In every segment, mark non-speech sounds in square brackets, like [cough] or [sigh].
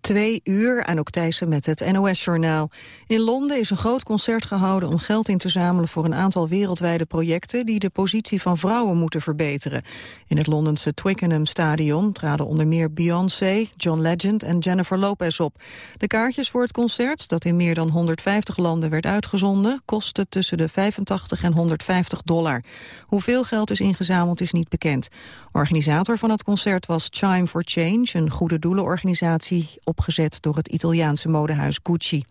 Twee uur, aan Thijssen met het NOS-journaal. In Londen is een groot concert gehouden om geld in te zamelen voor een aantal wereldwijde projecten die de positie van vrouwen moeten verbeteren. In het Londense Twickenham Stadion traden onder meer Beyoncé, John Legend en Jennifer Lopez op. De kaartjes voor het concert, dat in meer dan 150 landen werd uitgezonden, kostten tussen de 85 en 150 dollar. Hoeveel geld is ingezameld is niet bekend. Organisator van het concert was Chime for Change, een goede doelenorganisatie opgezet door het Italiaanse modehuis Gucci.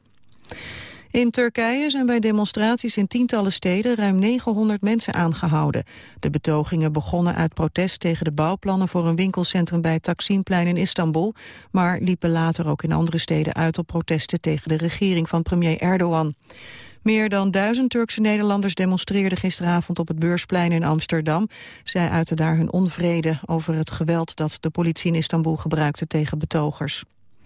In Turkije zijn bij demonstraties in tientallen steden ruim 900 mensen aangehouden. De betogingen begonnen uit protest tegen de bouwplannen voor een winkelcentrum bij Taksimplein in Istanbul, maar liepen later ook in andere steden uit op protesten tegen de regering van premier Erdogan. Meer dan duizend Turkse Nederlanders demonstreerden gisteravond op het Beursplein in Amsterdam. Zij uiten daar hun onvrede over het geweld dat de politie in Istanbul gebruikte tegen betogers.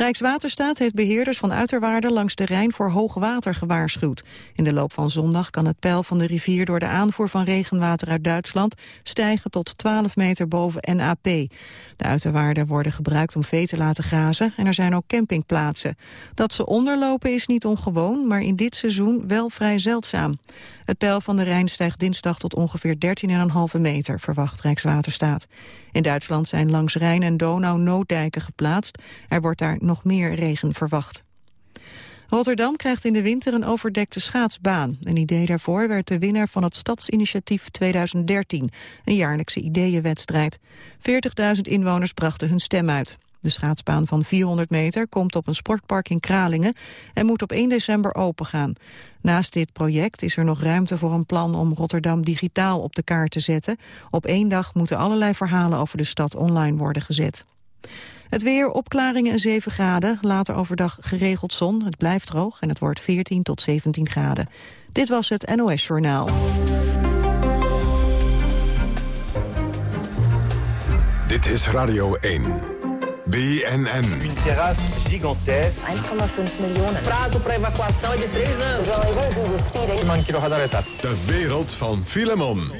Rijkswaterstaat heeft beheerders van uiterwaarden langs de Rijn voor hoog water gewaarschuwd. In de loop van zondag kan het peil van de rivier door de aanvoer van regenwater uit Duitsland stijgen tot 12 meter boven NAP. De uiterwaarden worden gebruikt om vee te laten grazen en er zijn ook campingplaatsen. Dat ze onderlopen is niet ongewoon, maar in dit seizoen wel vrij zeldzaam. Het peil van de Rijn stijgt dinsdag tot ongeveer 13,5 meter, verwacht Rijkswaterstaat. In Duitsland zijn langs Rijn en Donau nooddijken geplaatst. Er wordt daar nog meer regen verwacht. Rotterdam krijgt in de winter een overdekte schaatsbaan. Een idee daarvoor werd de winnaar van het Stadsinitiatief 2013, een jaarlijkse ideeënwedstrijd. 40.000 inwoners brachten hun stem uit. De schaatsbaan van 400 meter komt op een sportpark in Kralingen en moet op 1 december opengaan. Naast dit project is er nog ruimte voor een plan om Rotterdam digitaal op de kaart te zetten. Op één dag moeten allerlei verhalen over de stad online worden gezet. Het weer, opklaringen en 7 graden. Later overdag geregeld zon. Het blijft droog en het wordt 14 tot 17 graden. Dit was het NOS Journaal. Dit is Radio 1. BNN. Een terrasse gigantesque. 1,5 miljoen. Prazo para evacuação é de 3 anos. De wereld van Filemon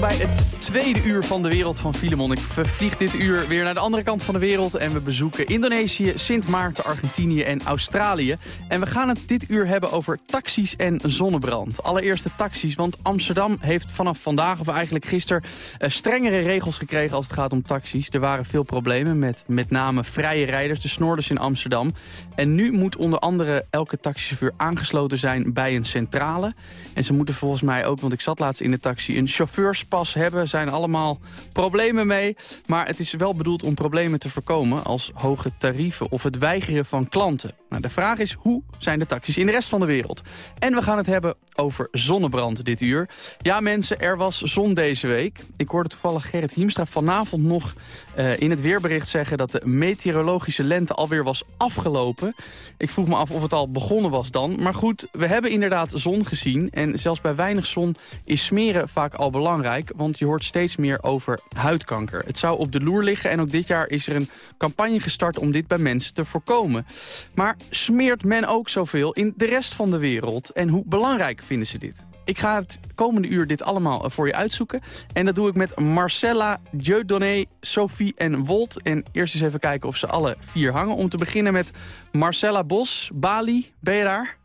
bij het tweede uur van de wereld van Filemon. Ik vervlieg dit uur weer naar de andere kant van de wereld... en we bezoeken Indonesië, Sint Maarten, Argentinië en Australië. En we gaan het dit uur hebben over taxis en zonnebrand. Allereerst de taxis, want Amsterdam heeft vanaf vandaag... of eigenlijk gisteren uh, strengere regels gekregen als het gaat om taxis. Er waren veel problemen met met name vrije rijders, de snoorders in Amsterdam. En nu moet onder andere elke taxichauffeur aangesloten zijn bij een centrale. En ze moeten volgens mij ook, want ik zat laatst in de taxi... een chauffeurs pas hebben. zijn allemaal problemen mee. Maar het is wel bedoeld om problemen te voorkomen als hoge tarieven of het weigeren van klanten. Nou, de vraag is, hoe zijn de taxis in de rest van de wereld? En we gaan het hebben over zonnebrand dit uur. Ja mensen, er was zon deze week. Ik hoorde toevallig Gerrit Hiemstra vanavond nog uh, in het weerbericht zeggen... dat de meteorologische lente alweer was afgelopen. Ik vroeg me af of het al begonnen was dan. Maar goed, we hebben inderdaad zon gezien. En zelfs bij weinig zon is smeren vaak al belangrijk. Want je hoort steeds meer over huidkanker. Het zou op de loer liggen en ook dit jaar is er een campagne gestart... om dit bij mensen te voorkomen. Maar smeert men ook zoveel in de rest van de wereld? En hoe belangrijk vinden ze dit? Ik ga het komende uur dit allemaal eh, voor je uitzoeken. En dat doe ik met Marcella, Dieudonné, Sophie en Wolt. En eerst eens even kijken of ze alle vier hangen. Om te beginnen met Marcella Bos, Bali. Ben je daar?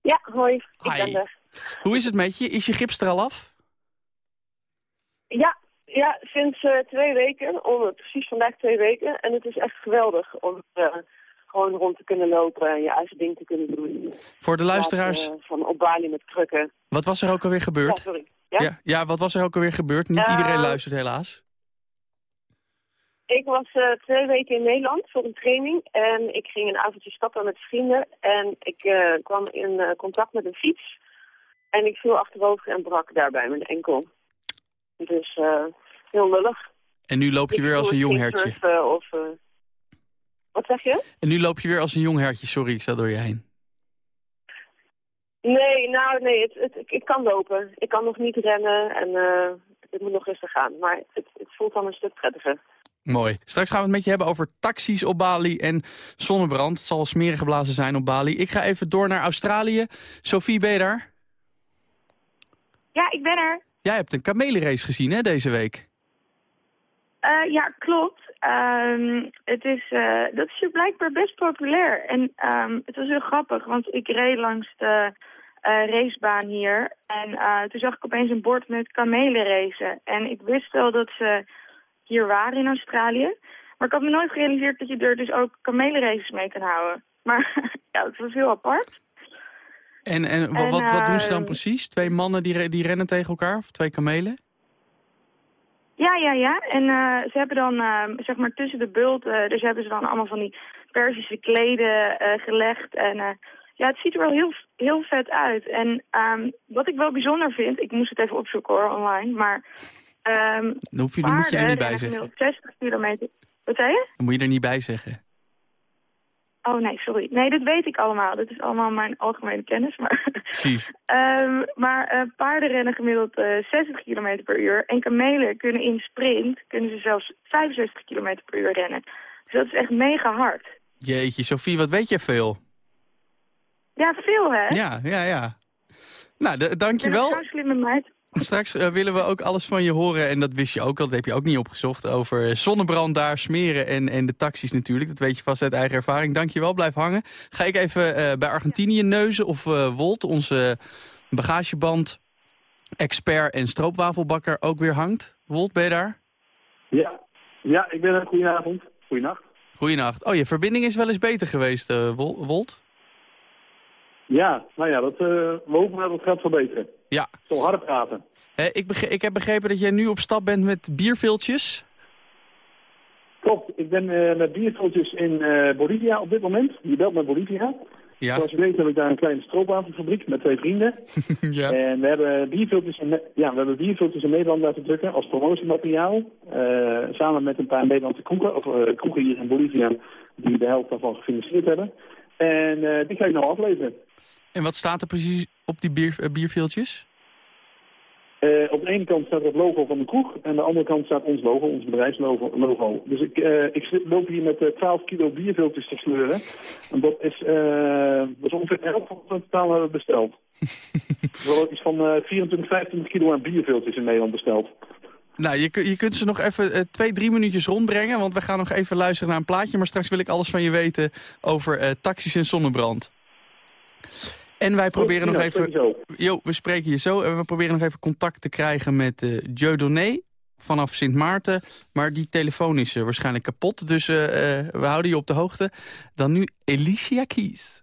Ja, hoi. Ik ben er. Hoe is het met je? Is je gips er al af? Ja, ja sinds uh, twee weken. Om, precies vandaag twee weken. En het is echt geweldig om... Uh, gewoon rond te kunnen lopen en je eigen ding te kunnen doen. Voor de luisteraars... uh, van op Bali met krukken. Wat was er ook alweer gebeurd? Ja, sorry. Ja? Ja, ja wat was er ook alweer gebeurd? Niet iedereen luistert helaas. Ik was uh, twee weken in Nederland voor een training en ik ging een avondje stappen met vrienden. En ik uh, kwam in contact met een fiets en ik viel achterover en brak daarbij mijn enkel. Dus heel lullig. En nu loop je ik weer als een jong hertje? Of, wat zeg je? En nu loop je weer als een jong hertje. Sorry, ik sta door je heen. Nee, nou nee, het, het, ik kan lopen. Ik kan nog niet rennen en uh, het moet nog rustig gaan. Maar het, het voelt dan een stuk prettiger. Mooi. Straks gaan we het met je hebben over taxis op Bali en zonnebrand. Het zal wel smerig geblazen zijn op Bali. Ik ga even door naar Australië. Sophie, ben je daar? Ja, ik ben er. Jij hebt een kamelenrace gezien hè, deze week? Eh, ja, klopt. Ehm, het is, eh, dat is hier blijkbaar best populair. En ehm, het was heel grappig, want ik reed langs de eh, racebaan hier. En toen zag ik opeens een bord met kamelenracen. En ik wist wel dat ze hier waren in Australië. Maar ik had me nooit gerealiseerd dat je er dus ook kamelenraces mee kan houden. Maar [laughs] ja, het was heel apart. En, en, wa- En, wat, wat doen ze dan ehm, precies? Twee mannen die, die rennen tegen elkaar? Of twee kamelen? Ja, ja, ja. En eh, ze hebben dan, eh, zeg maar, tussen de bulten, dus hebben ze dan allemaal van die Persische kleden eh, gelegd. En eh, ja, het ziet er wel heel, heel vet uit. En ehm, wat ik wel bijzonder vind, ik moest het even opzoeken hoor, online, maar... Dan hoef je, moet je er niet bij zeggen. gemiddeld 60 kilometer. Wat zei je? Dan moet je er niet bij zeggen. Oh nee, sorry. Nee, dat weet ik allemaal. Dat is allemaal mijn algemene kennis. Maar, Precies. [laughs] Ehm, maar eh, paarden rennen gemiddeld eh 60 km per uur. En kamelen kunnen in sprint kunnen ze zelfs 65 km per uur rennen. Dus dat is echt mega hard. Jeetje, Sophie, wat weet je veel? Ja, veel hè? Ja, ja, ja. Nou, d- Ik ben een dankjewel. slimme meid. Straks eh, willen we ook alles van je horen. En dat wist je ook al, dat heb je ook niet opgezocht. Over zonnebrand daar, smeren en, en de taxis natuurlijk. Dat weet je vast uit eigen ervaring. Dankjewel, blijf hangen. Ga ik even eh, bij Argentinië neuzen of eh, Wolt, onze bagageband, expert en stroopwafelbakker ook weer hangt. Wolt, ben je daar? Ja, ja ik ben er. Goedenavond. Goedenacht. Goeienacht. Oh, je verbinding is wel eens beter geweest, eh, Wol- Wolt. Ja, nou ja, dat, eh, we hopen dat het gaat verbeteren. Ja. Zo harder praten. Eh, ik, ik heb begrepen dat jij nu op stap bent met bierviltjes. Klopt, ik ben eh, met bierviltjes in Bolivia op dit moment. Je belt met Bolivia. Ja. Zoals je weet heb ik daar een kleine stroopwafelfabriek met twee vrienden. [laughs] ja. En we hebben bierfilters in, ja, we hebben bierfilters in Nederland laten drukken als promotiemateriaal. Samen met een paar Nederlandse kroegen, of eh, kroegen hier in Bolivia, die de helft daarvan gefinancierd hebben. En die ga ik nou afleveren. En wat staat er precies op die bier, eh, bierviltjes? Eh, op de ene kant staat het logo van de kroeg en aan de andere kant staat ons logo, ons bedrijfslogo. Logo. Dus ik, eh, ik loop hier met eh, 12 kilo bierviltjes te sleuren. En dat is, dat is ongeveer de helft van wat we totaal hebben besteld. [laughs] We hebben iets van eh 24, 25 kilo aan bierviltjes in Nederland besteld. Nou, je, je kunt ze nog even twee, drie minuutjes rondbrengen. Want we gaan nog even luisteren naar een plaatje. Maar straks wil ik alles van je weten over taxis en zonnebrand. En wij proberen nog Ja, even... Jo, we spreken je zo. En we proberen nog even contact te krijgen met eh Joe Doné vanaf Sint Maarten. Maar die telefoon is eh, waarschijnlijk kapot. Dus eh, we houden je op de hoogte. Dan nu Alicia Keys.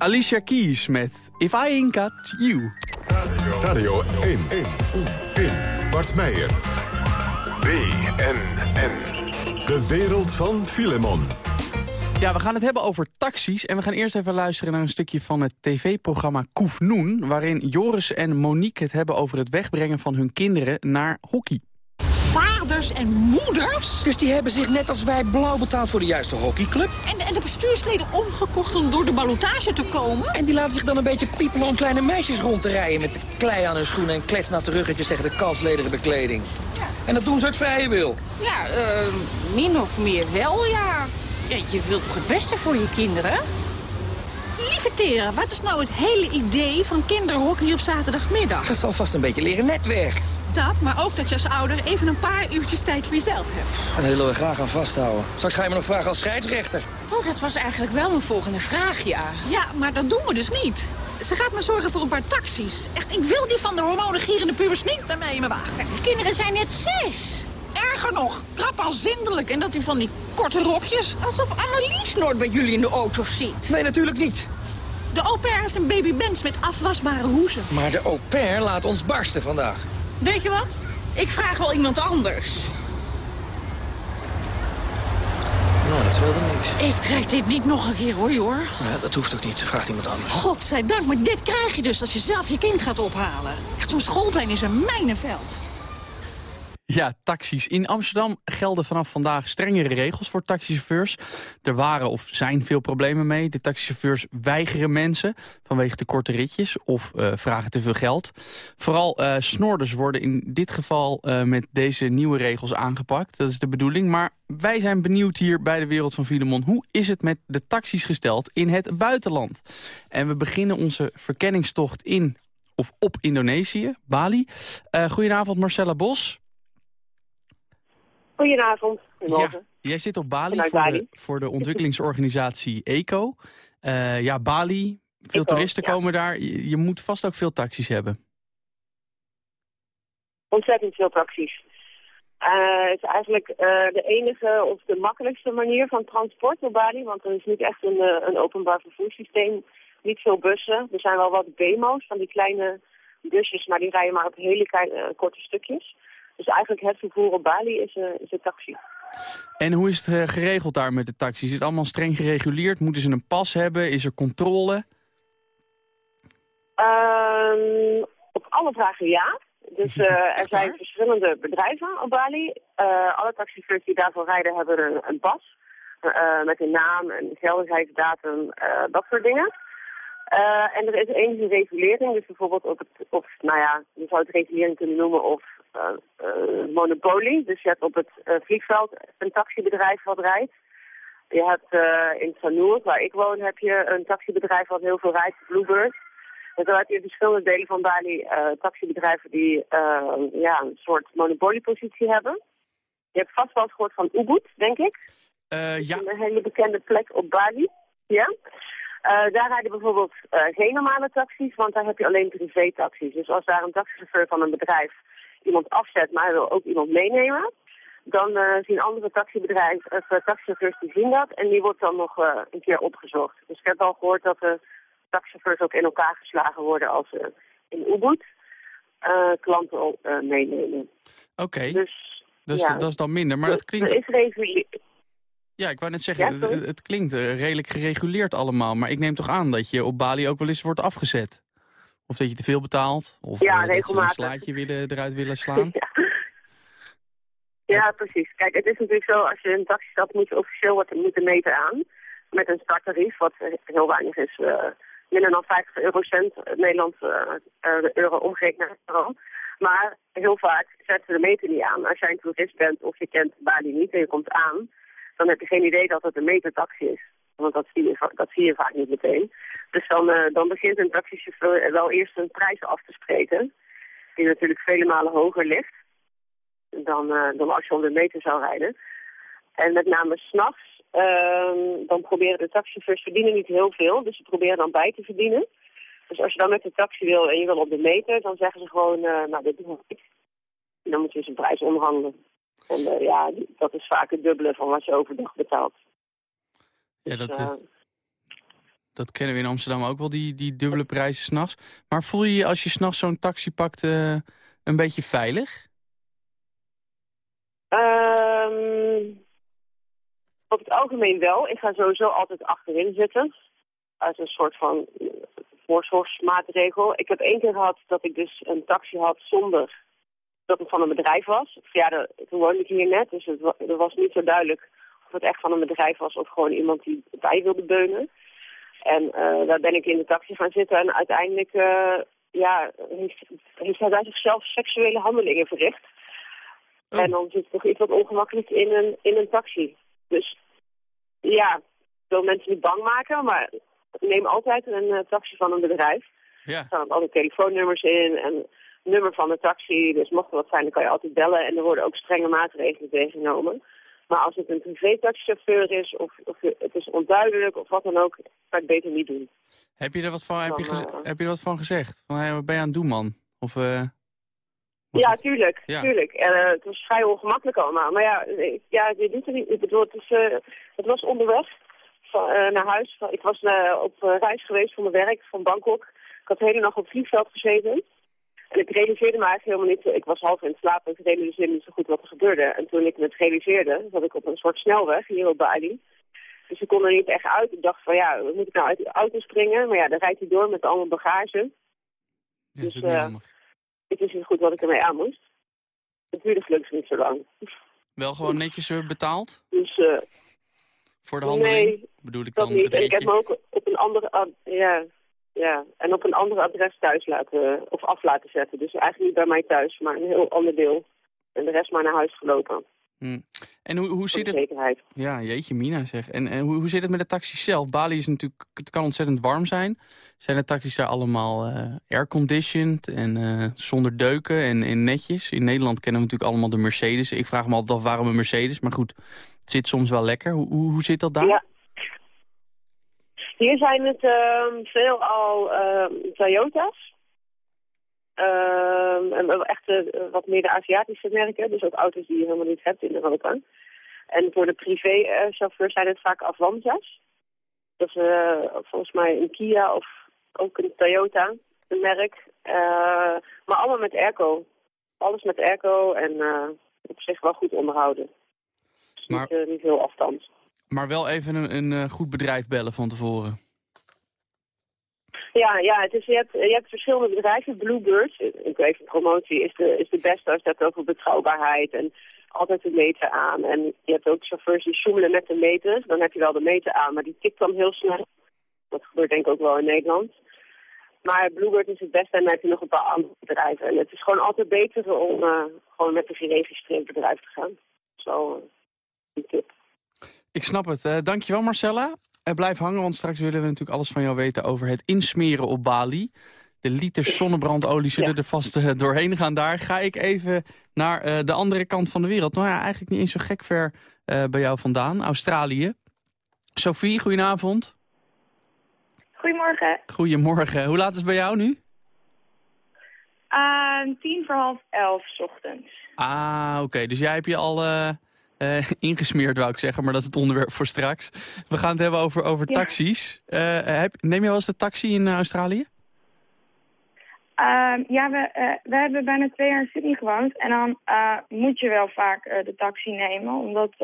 Alicia Keys met If I Ain't Got You. Radio 1. 1. 1. Bart Meijer. BNN. De wereld van Filemon. Ja, we gaan het hebben over taxis. En we gaan eerst even luisteren naar een stukje van het tv-programma Koefnoen... waarin Joris en Monique het hebben over het wegbrengen van hun kinderen naar hockey. Vaders en moeders. Dus die hebben zich net als wij blauw betaald voor de juiste hockeyclub. En, en de bestuursleden omgekocht om door de ballotage te komen. En die laten zich dan een beetje piepelen om kleine meisjes rond te rijden... met klei aan hun schoenen en kletsnatte ruggetjes tegen de kalfslederen bekleding. En dat doen ze uit vrije wil. Ja, eh, min of meer wel, ja. ja. Je wilt toch het beste voor je kinderen? Lieve Tera, wat is nou het hele idee van kinderhockey op zaterdagmiddag? Dat zal vast een beetje leren netwerk. Dat, maar ook dat je als ouder even een paar uurtjes tijd voor jezelf hebt. En daar willen we graag aan vasthouden. Straks ga je me nog vragen als scheidsrechter. Oh, dat was eigenlijk wel mijn volgende vraag, ja. Ja, maar dat doen we dus niet. Ze gaat me zorgen voor een paar taxis. Echt, ik wil die van de hormonengierende pubers niet bij mij in mijn wagen. De kinderen zijn net zes. Erger nog, krap al zindelijk. En dat die van die korte rokjes. Alsof Annelies nooit bij jullie in de auto zit. Nee, natuurlijk niet. De au pair heeft een baby Benz met afwasbare hoezen. Maar de au pair laat ons barsten vandaag. Weet je wat? Ik vraag wel iemand anders. Nou, dat scheelde niks. Ik trek dit niet nog een keer hoor, hoor. Ja, dat hoeft ook niet. Ze vraagt iemand anders. Godzijdank, maar dit krijg je dus als je zelf je kind gaat ophalen. Echt, zo'n schoolplein is een mijnenveld. Ja, taxis. In Amsterdam gelden vanaf vandaag strengere regels voor taxichauffeurs. Er waren of zijn veel problemen mee. De taxichauffeurs weigeren mensen vanwege te korte ritjes of uh, vragen te veel geld. Vooral uh, snorders worden in dit geval uh, met deze nieuwe regels aangepakt. Dat is de bedoeling. Maar wij zijn benieuwd hier bij de Wereld van Filemon. Hoe is het met de taxis gesteld in het buitenland? En we beginnen onze verkenningstocht in of op Indonesië, Bali. goedenavond Marcella Bos. Goedenavond. Ja, jij zit op Bali voor, Bali. De, voor de ontwikkelingsorganisatie ECO. Uh, ja, Bali, veel Eco, toeristen ja. komen daar. Je, je, moet vast ook veel taxis hebben. Ontzettend veel taxis. Uh, het is eigenlijk uh, de enige of de makkelijkste manier van transport op Bali. Want er is niet echt een, een openbaar vervoerssysteem. Niet veel bussen. Er zijn wel wat BMO's van die kleine busjes, maar die rijden maar op hele kleine, korte stukjes. Dus eigenlijk het vervoer op Bali is, is een taxi. En hoe is het uh, geregeld daar met de taxis? Is het allemaal streng gereguleerd? Moeten ze een pas hebben? Is er controle? Um, op alle vragen ja. Dus uh, [laughs] er zijn verschillende bedrijven op Bali. alle taxichauffeurs die daarvoor rijden hebben een, een pas. met een naam, een geldigheidsdatum, dat soort dingen. En er is enige regulering, dus bijvoorbeeld op het, of, nou ja, je zou het regulering kunnen noemen of monopolie. Dus je hebt op het vliegveld een taxibedrijf wat rijdt. Je hebt in Sanur, waar ik woon, heb je een taxibedrijf wat heel veel rijdt, Bluebird. En zo heb je in verschillende delen van Bali taxibedrijven die ja, een soort monopoliepositie hebben. Je hebt vast wel eens gehoord van Ubud, denk ik. ja. Een hele bekende plek op Bali. Ja. Uh, daar rijden bijvoorbeeld uh, geen normale taxis, want daar heb je alleen privé-taxis. Dus als daar een taxichauffeur van een bedrijf iemand afzet, maar hij wil ook iemand meenemen, dan uh, zien andere taxibedrijven, of taxichauffeurs die zien dat en die wordt dan nog een keer opgezocht. Dus ik heb al gehoord dat de taxichauffeurs ook in elkaar geslagen worden als ze in Ubud klanten meenemen. Oké, okay. dus, dus ja. dat is dan minder, maar dat klinkt... Er is regulering. Ja, ik wou net zeggen, ja, het, het, klinkt redelijk gereguleerd allemaal. Maar ik neem toch aan dat je op Bali ook wel eens wordt afgezet? Of dat je te veel betaalt? Of ja, uh, regelmatig. een slaatje willen, eruit willen [laughs] slaan? ja. ja. precies. Kijk, het is natuurlijk zo, als je een taxi stapt, moet je officieel wat moet de meter aan. Met een starttarief, wat heel weinig is. Uh, minder dan 50 eurocent, Nederland uh, de euro omgerekend naar euro. Maar heel vaak zetten ze de meter niet aan. Als jij een toerist bent of je kent Bali niet en je komt aan dan heb je geen idee dat het een metertaxi is. Want dat zie je, dat zie je vaak niet meteen. Dus dan, uh, dan begint een taxichauffeur wel eerst een prijs af te spreken. Die natuurlijk vele malen hoger ligt dan, uh, dan als je om de meter zou rijden. En met name s'nachts ehm, dan proberen de taxichauffeurs verdienen niet heel veel. Dus ze proberen dan bij te verdienen. Dus als je dan met de taxi wil en je wil op de meter, dan zeggen ze gewoon, eh, nou, dit doen we niet. En dan moet je dus een prijs onderhandelen. En eh, ja, dat is vaak het dubbele van wat je overdag betaalt. Ja, Dus, dat, eh, eh, dat kennen we in Amsterdam ook wel, die, die dubbele prijzen s'nachts. Maar voel je je als je s'nachts zo'n taxi pakt eh, een beetje veilig? Ehm, op het algemeen wel. Ik ga sowieso altijd achterin zitten. Als een soort van voorzorgsmaatregel. Ik heb één keer gehad dat ik dus een taxi had zonder dat het van een bedrijf was. Of Ja, de, toen woonde ik hier net, dus het, het was niet zo duidelijk of het echt van een bedrijf was of gewoon iemand die bij wilde beunen. En eh, daar ben ik in de taxi gaan zitten en uiteindelijk eh, ja, heeft, heeft hij bij zichzelf seksuele handelingen verricht. En dan zit toch iets wat ongemakkelijk in een, in een taxi. Dus ja, ik wil mensen niet bang maken, maar neem altijd een eh, taxi van een bedrijf. Ja. Er staan altijd telefoonnummers in en nummer van de taxi. Dus mocht er wat zijn, dan kan je altijd bellen. En er worden ook strenge maatregelen tegengenomen. Maar als het een privé-taxichauffeur is of, of het is onduidelijk of wat dan ook, kan ik het beter niet doen. Heb je er wat van, heb je eh, heb je er wat van gezegd? Van, hey, wat ben je aan het doen, man? Of, eh, Ja, tuurlijk. Ja. tuurlijk. En, eh, het was vrij ongemakkelijk allemaal. Maar ja, ik- ja je doet er niet. Ik bedoel, het, is, het was onderweg van, naar huis. Ik was op reis geweest voor mijn werk van Bangkok. Ik had de hele nacht op het vliegveld gezeten. En ik realiseerde me eigenlijk helemaal niet. Ik was half in slaap en ik realiseerde niet zo goed wat er gebeurde. En toen ik het realiseerde, zat ik op een soort snelweg hier op Bali. Dus ik kon er niet echt uit. Ik dacht van ja, moet ik nou uit de auto springen? Maar ja, dan rijdt hij door met allemaal bagage. Ja, dus is ook niet eh, wist niet goed wat ik ermee aan moest. Het duurde gelukkig niet zo lang. Wel gewoon netjes eh, betaald? Dus eh, Voor de handeling? nee, Bedoel ik dat dan niet. het En ik heb me ook op een andere, ad- ja, ja, en op een ander adres thuis laten, of af laten zetten. Dus eigenlijk niet bij mij thuis, maar een heel ander deel. En de rest maar naar huis gelopen, Hm. En hoe, hoe zit het... zekerheid. Ja, jeetje mina zeg. En, en hoe, hoe zit het met de taxis zelf? Bali is natuurlijk, het kan ontzettend warm zijn. Zijn de taxis daar allemaal eh airconditioned en eh, zonder deuken en, en netjes? In Nederland kennen we natuurlijk allemaal de Mercedes. Ik vraag me altijd af waarom een Mercedes, maar goed, het zit soms wel lekker. Hoe, hoe, hoe zit dat daar? Ja. Hier zijn het ehm veelal ehm Toyota's. Ehm, en echt eh, wat meer de Aziatische merken. Dus ook auto's die je helemaal niet hebt in Europa. En voor de privéchauffeurs zijn het vaak Avanza's. Dat is eh, volgens mij een Kia of ook een Toyota, een merk. Eh, maar allemaal met airco. Alles met airco en eh, op zich wel goed onderhouden. Dus Maar- niet, eh, niet heel afstand. Maar wel even een, een eh, goed bedrijf bellen van tevoren. Ja, ja het is, je, hebt, je hebt verschillende bedrijven. Bluebird, ik weet even promotie, is de, is de beste als het over betrouwbaarheid en altijd de meter aan. En je hebt ook chauffeurs die sjoemelen met de meter. Dan heb je wel de meter aan, maar die tikt dan heel snel. Dat gebeurt denk ik ook wel in Nederland. Maar Bluebird is het beste en dan heb je nog een paar andere bedrijven. En het is gewoon altijd beter om eh, gewoon met een geregistreerd bedrijf te gaan. Zo, eh, een tip. Ik snap het. Eh, dankjewel Marcella. Eh, blijf hangen, want straks willen we natuurlijk alles van jou weten over het insmeren op Bali. De liters zonnebrandolie zullen er vast eh, doorheen gaan daar. Ga ik even naar eh, de andere kant van de wereld. Nou ja, eigenlijk niet eens zo gek ver eh, bij jou vandaan. Australië. Sophie, goedenavond. Goedemorgen. Goedemorgen. Hoe laat is het bij jou nu? Uh, tien voor half elf 's ochtends. Ah, oké. Dus jij hebt je al eh, [laughs] ingesmeerd, wou ik zeggen. Maar dat is het onderwerp voor straks. We gaan het hebben over, over Ja. taxis. Eh, heb, neem je wel eens de taxi in eh, Australië? Ehm, ja, we, we hebben bijna twee jaar in Sydney gewoond. En dan moet je wel vaak de taxi nemen. Omdat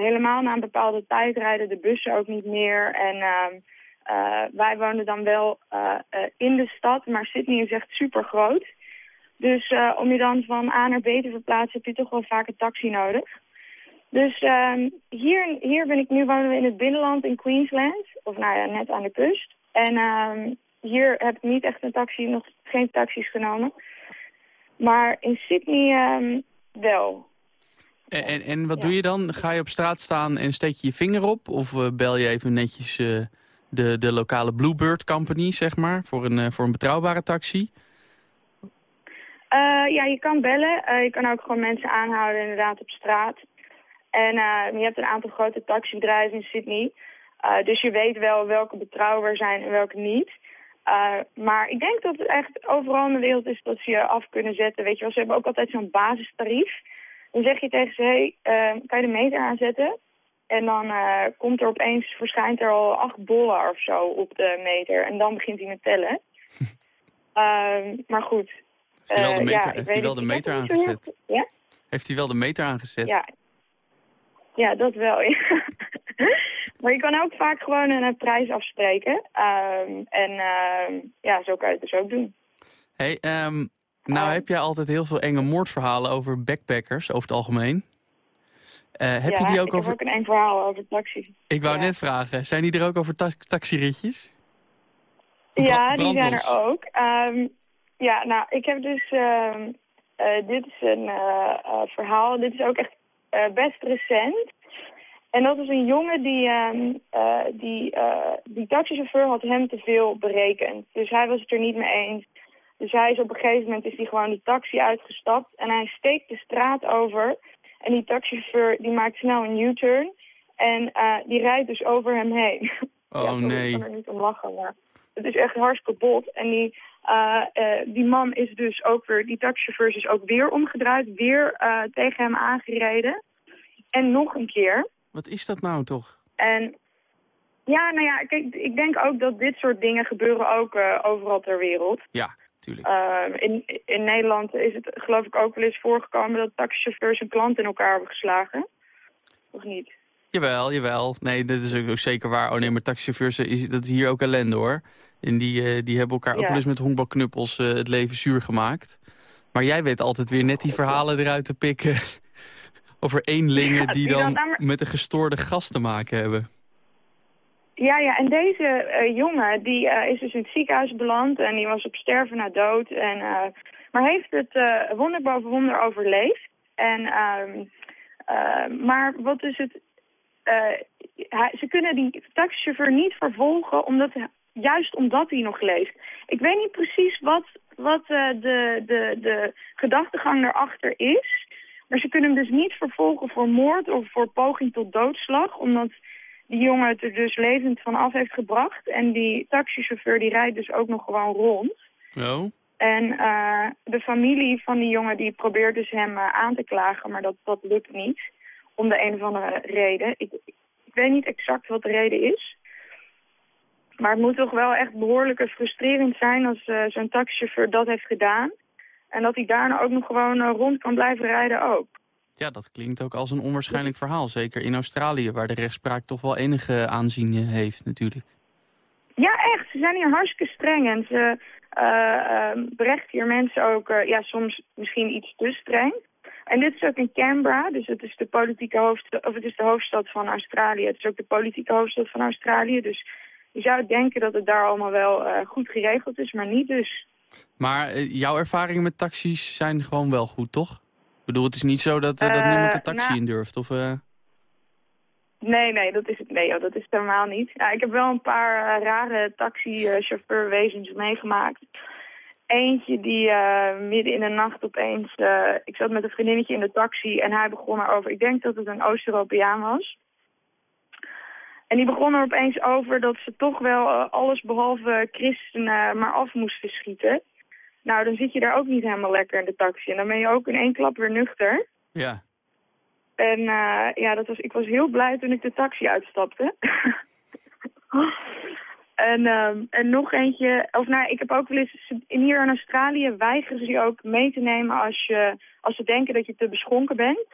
helemaal na een bepaalde tijd rijden de bussen ook niet meer. En ehm, eh, wij woonden dan wel in de stad. Maar Sydney is echt super groot. Dus eh, om je dan van A naar B te verplaatsen heb je toch wel vaak een taxi nodig. Dus ehm, hier, hier ben ik nu wonen we in het binnenland in Queensland. Of nou ja, net aan de kust. En ehm, hier heb ik niet echt een taxi, nog geen taxis genomen. Maar in Sydney ehm, wel. En, en, en wat doe je dan? Ga je op straat staan en steek je je vinger op? Of eh, bel je even netjes eh, de, de lokale Bluebird Company, zeg maar, voor een, voor een betrouwbare taxi? Eh, ja, je kan bellen. Eh, je kan ook gewoon mensen aanhouden inderdaad op straat. En eh, je hebt een aantal grote taxibedrijven in Sydney. Dus je weet wel welke betrouwbaar zijn en welke niet. Maar ik denk dat het echt overal in de wereld is dat ze je af kunnen zetten. Weet je wel, ze hebben ook altijd zo'n basistarief. Dan zeg je tegen ze, hé, hey, kan je de meter aanzetten? En dan eh, komt er opeens, verschijnt er al 8 dollar of zo op de meter. En dan begint hij met tellen. [laughs] Ehm, maar goed. Heeft hij wel de Eh, meter, ja, heeft hij wel de aangezet? Ja? Heeft hij wel de meter aangezet? Ja. Ja, dat wel. ja. [laughs] maar je kan ook vaak gewoon een eh, prijs afspreken. Ehm, en ehm, ja, zo kan je het dus ook doen. Hey, ehm, nou heb jij altijd heel veel enge moordverhalen over backpackers over het algemeen. Eh, heb ja, je die ook ik over... heb ook een eng verhaal over taxi. Ik wou ja. net vragen, zijn die er ook over ta taxiritjes? Bra- Ja, die zijn er ook. Ehm, ja, nou, ik heb dus... ehm, eh, dit is een eh, eh, verhaal. Dit is ook echt best recent. En dat is een jongen die... ehm, eh, die, eh, die taxichauffeur had hem te veel berekend. Dus hij was het er niet mee eens. Dus hij is op een gegeven moment is hij gewoon die taxi uitgestapt. En hij steekt de straat over. En die taxichauffeur die maakt snel een U-turn. En die rijdt dus over hem heen. Oh Ja, nee. Ik kan er niet om lachen, maar het is echt hartstikke bot. En die, eh, eh, die man is dus ook weer, die taxichauffeur is ook weer omgedraaid, weer eh, tegen hem aangereden. En nog een keer. Wat is dat nou toch? En ja, nou ja, kijk, ik denk ook dat dit soort dingen gebeuren ook eh, overal ter wereld. Ja, tuurlijk. In, in Nederland is het geloof ik ook wel eens voorgekomen dat taxichauffeurs een klant in elkaar hebben geslagen. Of niet? Jawel, jawel. Nee, dat is ook, zeker waar. Oh nee, maar taxichauffeurs, is, dat is hier ook ellende hoor. En die, eh, die hebben elkaar ook wel eens met honkbalknuppels eh, het leven zuur gemaakt. Maar jij weet altijd weer net die verhalen eruit te pikken... [laughs] over eenlingen die dan met een gestoorde gast te maken hebben. Ja, ja, en deze eh, jongen die is dus in het ziekenhuis beland en die was op sterven na dood. En, eh, maar heeft het wonder boven wonder overleefd. En, ehm, eh, maar wat is het... hij- ze kunnen die taxichauffeur niet vervolgen omdat, juist omdat hij nog leeft. Ik weet niet precies wat, wat eh, de, de, de gedachtegang daarachter is. Maar ze kunnen hem dus niet vervolgen voor moord of voor poging tot doodslag. Omdat die jongen het er dus levend van af heeft gebracht. En die taxichauffeur die rijdt dus ook nog gewoon rond. Oh? En eh, de familie van die jongen die probeert dus hem eh, aan te klagen, maar dat, dat lukt niet. Om de een of andere reden. Ik, ik weet niet exact wat de reden is. Maar het moet toch wel echt behoorlijk frustrerend zijn als eh, zo'n taxichauffeur dat heeft gedaan. En dat hij daarna ook nog gewoon eh, rond kan blijven rijden ook. Ja, dat klinkt ook als een onwaarschijnlijk verhaal. Zeker in Australië, waar de rechtspraak toch wel enige aanzien eh, heeft natuurlijk. Ja, echt. Ze zijn hier hartstikke streng. En ze eh, berechten hier mensen ook, ja, soms misschien iets te streng. En dit is ook in Canberra, dus het is de politieke hoofdstad, of het is de hoofdstad van Australië. Het is ook de politieke hoofdstad van Australië. Dus je zou denken dat het daar allemaal wel eh, goed geregeld is, maar niet dus. Maar eh, jouw ervaringen met taxis zijn gewoon wel goed, toch? Ik bedoel, het is niet zo dat, eh, dat niemand de taxi nou- in durft. Of, Nee, nee, dat is het. Nee, joh, dat is helemaal niet. Ja, ik heb wel een paar rare taxichauffeurwezens meegemaakt. Eentje die midden in de nacht opeens... ik zat met een vriendinnetje in de taxi en hij begon erover... Ik denk dat het een Oost-Europeaan was. En die begon er opeens over dat ze toch wel eh, alles behalve christenen maar af moesten schieten. Nou, dan zit je daar ook niet helemaal lekker in de taxi. En dan ben je ook in één klap weer nuchter. ja. En eh, ja, dat was, ik was heel blij toen ik de taxi uitstapte. [laughs] en, ehm, en nog eentje, of nou, ik heb ook wel eens, hier in Australië weigeren ze je ook mee te nemen als, je, als ze denken dat je te beschonken bent.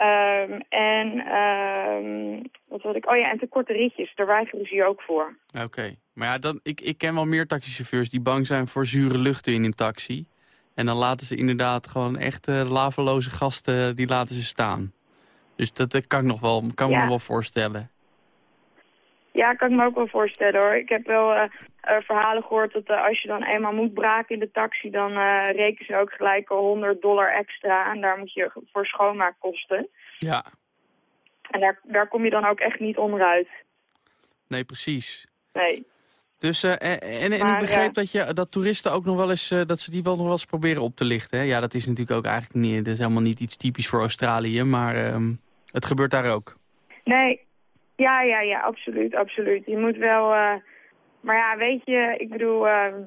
Ehm, en, ehm, wat had ik, oh ja, en te korte ritjes, daar weigeren ze je ook voor. Oké. Maar ja, dan, ik, ik ken wel meer taxichauffeurs die bang zijn voor zure luchten in een taxi. En dan laten ze inderdaad gewoon echt eh, laveloze gasten, die laten ze staan. Dus dat, dat kan ik nog wel, kan me Ja. nog wel voorstellen. Ja, kan ik me ook wel voorstellen hoor. Ik heb wel eh, eh, verhalen gehoord dat eh, als je dan eenmaal moet braken in de taxi, dan eh rekenen ze ook gelijk al 100 dollar extra. En daar moet je voor schoonmaakkosten. Ja, En daar, daar kom je dan ook echt niet onderuit. nee, precies. Nee. Dus, en, en, en ik begreep dat, je, dat toeristen ook nog wel eens, dat ze die wel nog wel eens proberen op te lichten. Hè? Ja, dat is natuurlijk ook eigenlijk niet, dat is helemaal niet iets typisch voor Australië, maar ehm, het gebeurt daar ook. Nee, ja, ja, ja, absoluut, absoluut. Je moet wel, eh, maar ja, weet je, ik bedoel, ehm,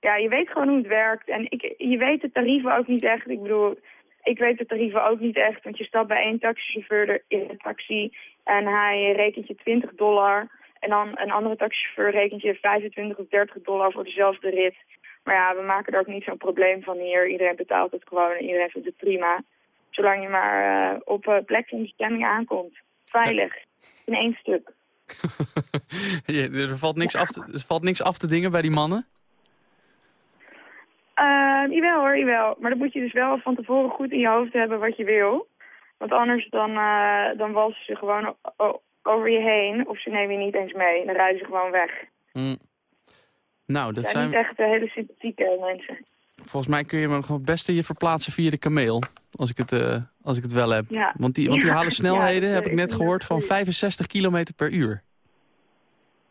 ja, je weet gewoon hoe het werkt. En ik, je weet de tarieven ook niet echt. Ik bedoel, ik weet de tarieven ook niet echt, want je stapt bij één taxichauffeur in een taxi en hij rekent je 20 dollar. En dan een andere taxichauffeur rekent je 25 of 30 dollar voor dezelfde rit. Maar ja, we maken er ook niet zo'n probleem van hier. Iedereen betaalt het gewoon en iedereen vindt het prima. Zolang je maar eh, op uh, plek van bestemming aankomt. Veilig. In één stuk. [laughs] Ja, er, valt niks af te, er valt niks af te dingen bij die mannen? Uh, jawel hoor, jawel. Maar dan moet je dus wel van tevoren goed in je hoofd hebben wat je wil. Want anders dan, uh, dan walsen ze gewoon over je heen. Of ze nemen je niet eens mee. Dan rijden ze gewoon weg. Mm. Nou, dat zijn... zijn niet echt uh, hele sympathieke mensen. Volgens mij kun je me het beste je verplaatsen via de kameel. Als ik het, uh, als ik het wel heb. Ja. Want, die, want die halen [laughs] snelheden, ja, heb ik net gehoord, van 65 km per uur.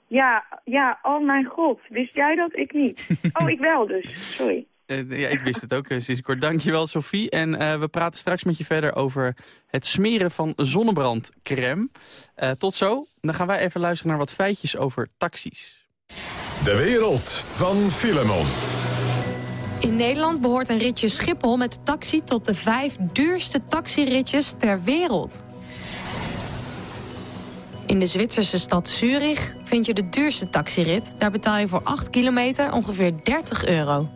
Ja, ja, oh mijn god. Wist jij dat? Ik niet. [laughs] Oh, ik wel dus. Sorry. Uh, ja, ik wist het ook sinds kort. Dankjewel, Sophie. En uh, we praten straks met je verder over het smeren van zonnebrandcrème. tot zo. Dan gaan wij even luisteren naar wat feitjes over taxis. De wereld van Filemon. In Nederland behoort een ritje Schiphol met taxi tot de vijf duurste taxiritjes ter wereld. In de Zwitserse stad Zurich vind je de duurste taxirit. Daar betaal je voor 8 kilometer ongeveer 30 euro.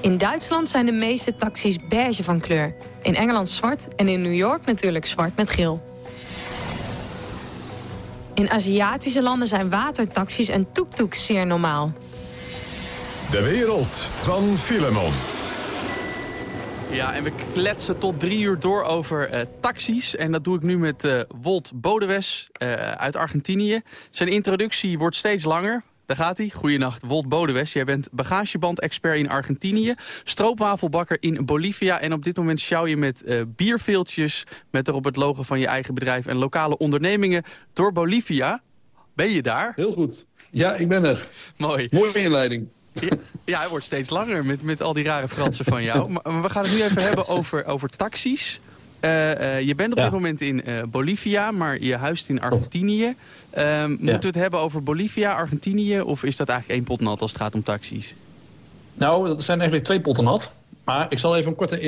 In Duitsland zijn de meeste taxis beige van kleur. In Engeland zwart en in New York natuurlijk zwart met geel. In Aziatische landen zijn watertaxis en tuk-tuks zeer normaal. De wereld van Filemon. Ja, en we kletsen tot drie uur door over uh, taxis. En dat doe ik nu met uh, Wolt Bodewes uh, uit Argentinië. Zijn introductie wordt steeds langer. Daar gaat hij. Goedenacht, Wolt Bodewes. Jij bent bagageband-expert in Argentinië, stroopwafelbakker in Bolivia... en op dit moment sjouw je met uh, bierveeltjes... met erop het logo van je eigen bedrijf en lokale ondernemingen door Bolivia. Ben je daar? Heel goed. Ja, ik ben er. Mooi. Mooie inleiding. Ja, ja, hij wordt steeds langer met, met al die rare Fransen van jou. [laughs] Maar, we gaan het nu even hebben over, over taxis. Uh, uh, je bent op ja. dit moment in uh, Bolivia, maar je huist in Argentinië. Ja. Moeten we het hebben over Bolivia, Argentinië... of is dat eigenlijk één pot nat als het gaat om taxis? Nou, dat zijn eigenlijk twee potten nat. Maar ik zal even, een korte,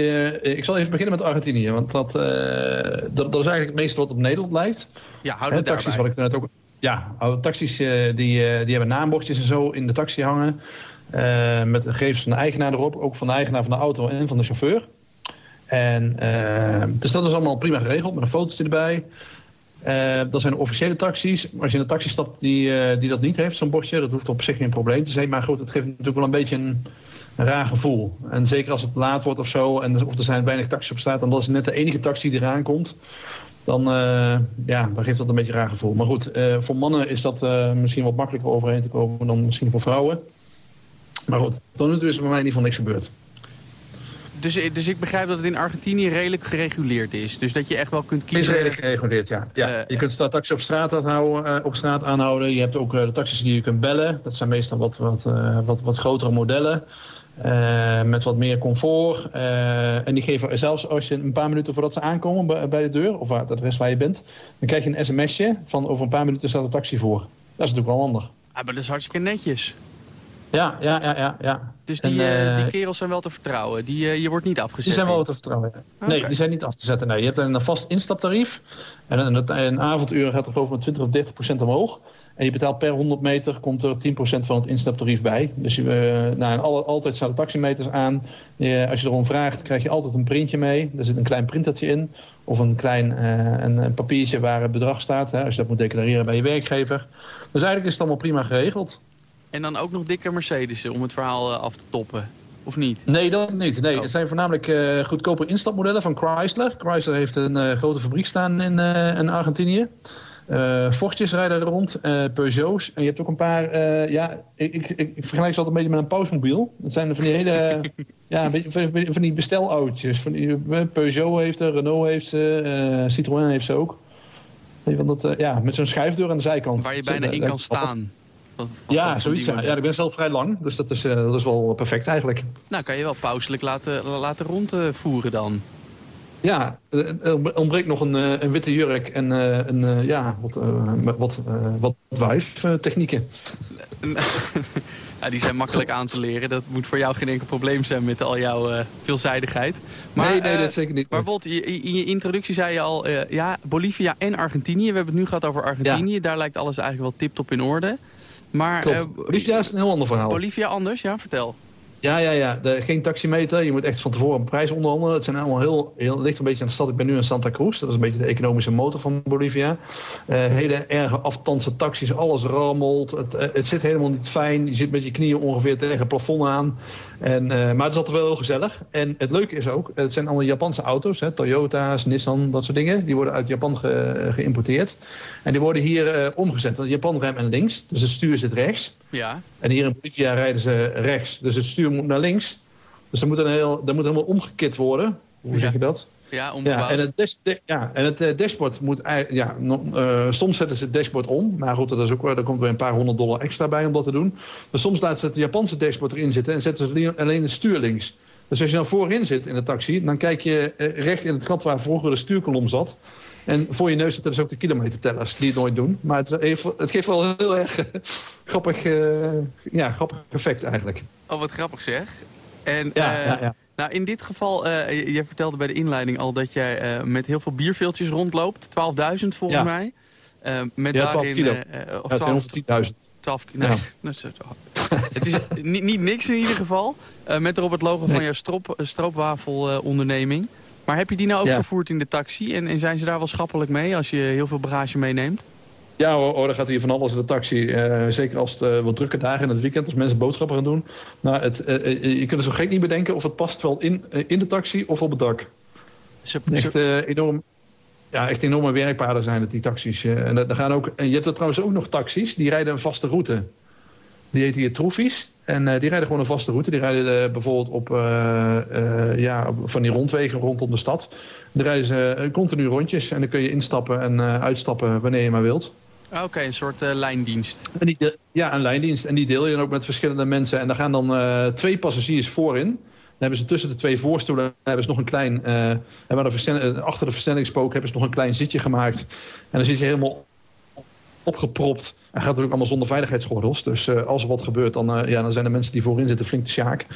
ik zal even beginnen met Argentinië. Want dat, dat, dat, is eigenlijk het meeste wat op Nederland lijkt. Ja, houden we taxis, daarbij. wat ik net ook, Ja, taxis die, die hebben naambordjes en zo in de taxi hangen. Met de gegevens van de eigenaar erop. Ook van de eigenaar van de auto en van de chauffeur. En, uh, dus dat is allemaal prima geregeld, met een fotootje erbij. Uh, dat zijn officiële taxis. Maar als je in een taxi stapt die, die dat niet heeft, zo'n bordje, dat hoeft op zich geen probleem te zijn. Maar goed, het geeft natuurlijk wel een beetje een, raar gevoel. En zeker als het laat wordt of zo, en of er zijn weinig taxis op straat, en dat is net de enige taxi die eraan komt. Dan, ja, dan geeft dat een beetje een raar gevoel. Maar goed, voor mannen is dat misschien wat makkelijker overheen te komen dan misschien voor vrouwen. Maar goed, tot nu toe is er bij mij in ieder geval niks gebeurd. Dus, dus ik begrijp dat het in Argentinië redelijk gereguleerd is. Dus dat je echt wel kunt kiezen... Is redelijk gereguleerd, ja. ja. Uh, je kunt de taxi op straat, aanhouden, uh, op straat aanhouden. Je hebt ook uh, de taxis die je kunt bellen. Dat zijn meestal wat, wat, wat, wat grotere modellen. met wat meer comfort. en die geven zelfs als je een paar minuten voordat ze aankomen bij, bij de deur... of het adres waar je bent... dan krijg je een sms'je van over een paar minuten staat de taxi voor. Dat is natuurlijk wel handig. Ah, maar dat is hartstikke netjes. Ja, ja, ja, ja. ja. Dus die, en, uh, die kerels zijn wel te vertrouwen? Die, uh, je wordt niet afgezet? Die zijn wel te vertrouwen, okay. Nee, die zijn niet af te zetten. Nee. Je hebt een vast instaptarief. En een, een avonduur gaat er geloof ik met 20 of 30 procent omhoog. En je betaalt per 100 meter, komt er 10 procent van het instaptarief bij. Dus je, nou, alle, altijd staan de taximeters aan. Je, als je erom vraagt, krijg je altijd een printje mee. Er zit een klein printertje in. Of een klein een, een papiertje waar het bedrag staat. Hè, als je dat moet declareren bij je werkgever. Dus eigenlijk is het allemaal prima geregeld. En dan ook nog dikke Mercedes'en om het verhaal af te toppen. Of niet? Nee, dat niet. Nee, oh. Het zijn voornamelijk uh, goedkope instapmodellen van Chrysler. Chrysler heeft een uh, grote fabriek staan in, uh, in Argentinië. Fortjes rijden er rond, Peugeots. En je hebt ook een paar, ja, ik, ik, ik vergelijk ze altijd een beetje met een pausmobiel. Dat zijn van die hele, [laughs] ja, beetje van die bestelautootjes. Van die, Peugeot heeft er, Renault heeft ze, Citroën heeft ze ook. Dat, ja, met zo'n schuifdeur aan de zijkant. Waar je bijna in kan staan. Van, van- Ja, van zoiets. Ja. ja, ik ben zelf vrij lang, dus dat is, eh, dat is wel perfect eigenlijk. Nou, kan je wel pauselijk laten, laten rondvoeren dan. Ja, eh, er ontbreekt nog een, eh, een witte jurk en eh, een, eh, ja, wat, eh, wat, eh, wat wijftechnieken. [laughs] Ja, die zijn makkelijk aan te leren. Dat moet voor jou geen enkel probleem zijn met al jouw eh, veelzijdigheid. nee, nee, eh, dat zeker niet. Maar Wolt, je- in je introductie zei je al, eh, ja, Bolivia en Argentinië. We hebben het nu gehad over Argentinië. Daar lijkt alles eigenlijk wel tip-top in orde. Maar Klopt. eh, Bolivia is een heel ander verhaal. Bolivia anders, ja, vertel. Ja, ja, ja. De, geen taximeter. Je moet echt van tevoren een prijs onderhandelen. Het zijn allemaal heel, heel ligt een beetje aan de stad. Ik ben nu in Santa Cruz. Dat is een beetje de economische motor van Bolivia. Eh, hele erge aftandse taxis. Alles rammelt. Het, eh, het zit helemaal niet fijn. Je zit met je knieën ongeveer tegen het plafond aan. En, eh, maar het is altijd wel heel gezellig. En het leuke is ook, het zijn allemaal Japanse auto's. Hè, Toyota's, Nissan, dat soort dingen. Die worden uit Japan ge- geïmporteerd. En die worden hier eh, omgezet. Want Japan remt en links. Dus het stuur zit rechts. Ja. En hier in Bolivia rijden ze rechts. Dus het stuur moet naar links. Dus dat moet, een heel, dat moet helemaal omgekit worden. Hoe Ja. zeg je dat? Ja, Ja, en het, de- ja, en het eh, dashboard moet eigenlijk... Ja, eh, soms zetten ze het dashboard om. Maar goed, dat is ook, wel- daar komt weer een paar honderd dollar extra bij om dat te doen. Maar soms laten ze het Japanse dashboard erin zitten... en zetten ze alleen- het stuur links. Dus als je dan voorin zit in de taxi... dan kijk je eh, recht in het gat waar vroeger de stuurkolom zat... En voor je neus zitten dus ook de kilometertellers die het nooit doen. Maar het, heeft- het geeft wel heel erg eh, grappig, eh, ja, grappig effect eigenlijk. Oh, wat grappig zeg. En, Ja, eh, ja, ja. Nou, in dit geval, eh, je, je vertelde bij de inleiding al dat jij eh, met heel veel bierveeltjes rondloopt. 12.000 volgens Ja. mij. Eh, met Ja, 12 daarin, kilo. eh, eh, Ja, of zijn 12, 110.000. 12 nee, Ja. [laughs] dat is- het is [laughs] niet, niet niks in ieder geval. Eh, met erop het logo van Nee. jouw stroop, stroopwafelonderneming. maar heb je die nou ook Ja. vervoerd in de taxi? En, en zijn ze daar wel schappelijk mee als je heel veel bagage meeneemt? Ja hoor, dan gaat hier van alles in de taxi. Eh, zeker als het eh, wat drukke dagen in het weekend, als mensen boodschappen gaan doen. Nou, het, eh, je kunt er zo gek niet bedenken of het past wel in, in de taxi of op het dak. Ze, Echt, eh, enorm, ja, echt enorme werkpaden zijn het, die taxis. En, er gaan ook, en je hebt er trouwens ook nog taxis, die rijden een vaste route. Die heten hier troefies. En die rijden gewoon een vaste route. Die rijden bijvoorbeeld op, ja, van die rondwegen rondom de stad. Daar rijden ze continu rondjes. En dan kun je instappen en uitstappen wanneer je maar wilt. Ah, Oké, een soort eh, lijndienst. En die deel- ja, een lijndienst. En die deel je dan ook met verschillende mensen. En daar gaan dan eh, twee passagiers voorin. Dan hebben ze tussen de twee voorstoelen hebben ze nog een klein... eh, hebben de achter de versnellingspook hebben ze nog een klein zitje gemaakt. En dan zit je helemaal opgepropt. En gaat natuurlijk allemaal zonder veiligheidsgordels. Dus als er wat gebeurt, dan, ja, dan zijn de mensen die voorin zitten flink de sjaak.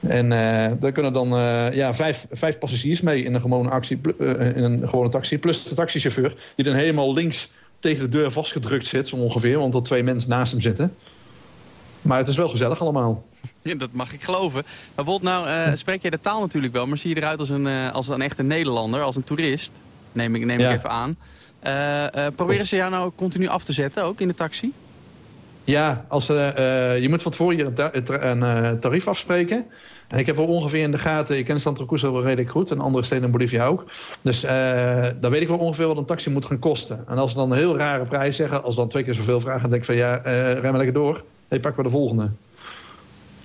En eh, daar kunnen dan ja, vijf, vijf passagiers mee in een gewone actie, in een gewone taxi. Plus de taxichauffeur, die dan helemaal links tegen de deur vastgedrukt zit, zo ongeveer. Want er twee mensen naast hem zitten. Maar het is wel gezellig allemaal. Ja, dat mag ik geloven. Maar Wolt, nou eh, [laughs] spreek jij de taal natuurlijk wel, maar zie je eruit als een, eh, als een echte Nederlander, als een toerist? Neem ik, neem Ja. ik even aan. Eh, proberen ze jou nou continu af te zetten, ook in de taxi? Ja, als, je moet van tevoren hier een, tarief afspreken. En ik heb wel ongeveer in de gaten, ik ken Santa Cruz wel redelijk goed. En andere steden in Bolivia ook. Dus eh, dan weet ik wel ongeveer wat een taxi moet gaan kosten. En als ze dan een heel rare prijs zeggen, als ze dan twee keer zoveel vragen, dan denk ik van ja, eh rij maar lekker door. Hey, pak maar de volgende.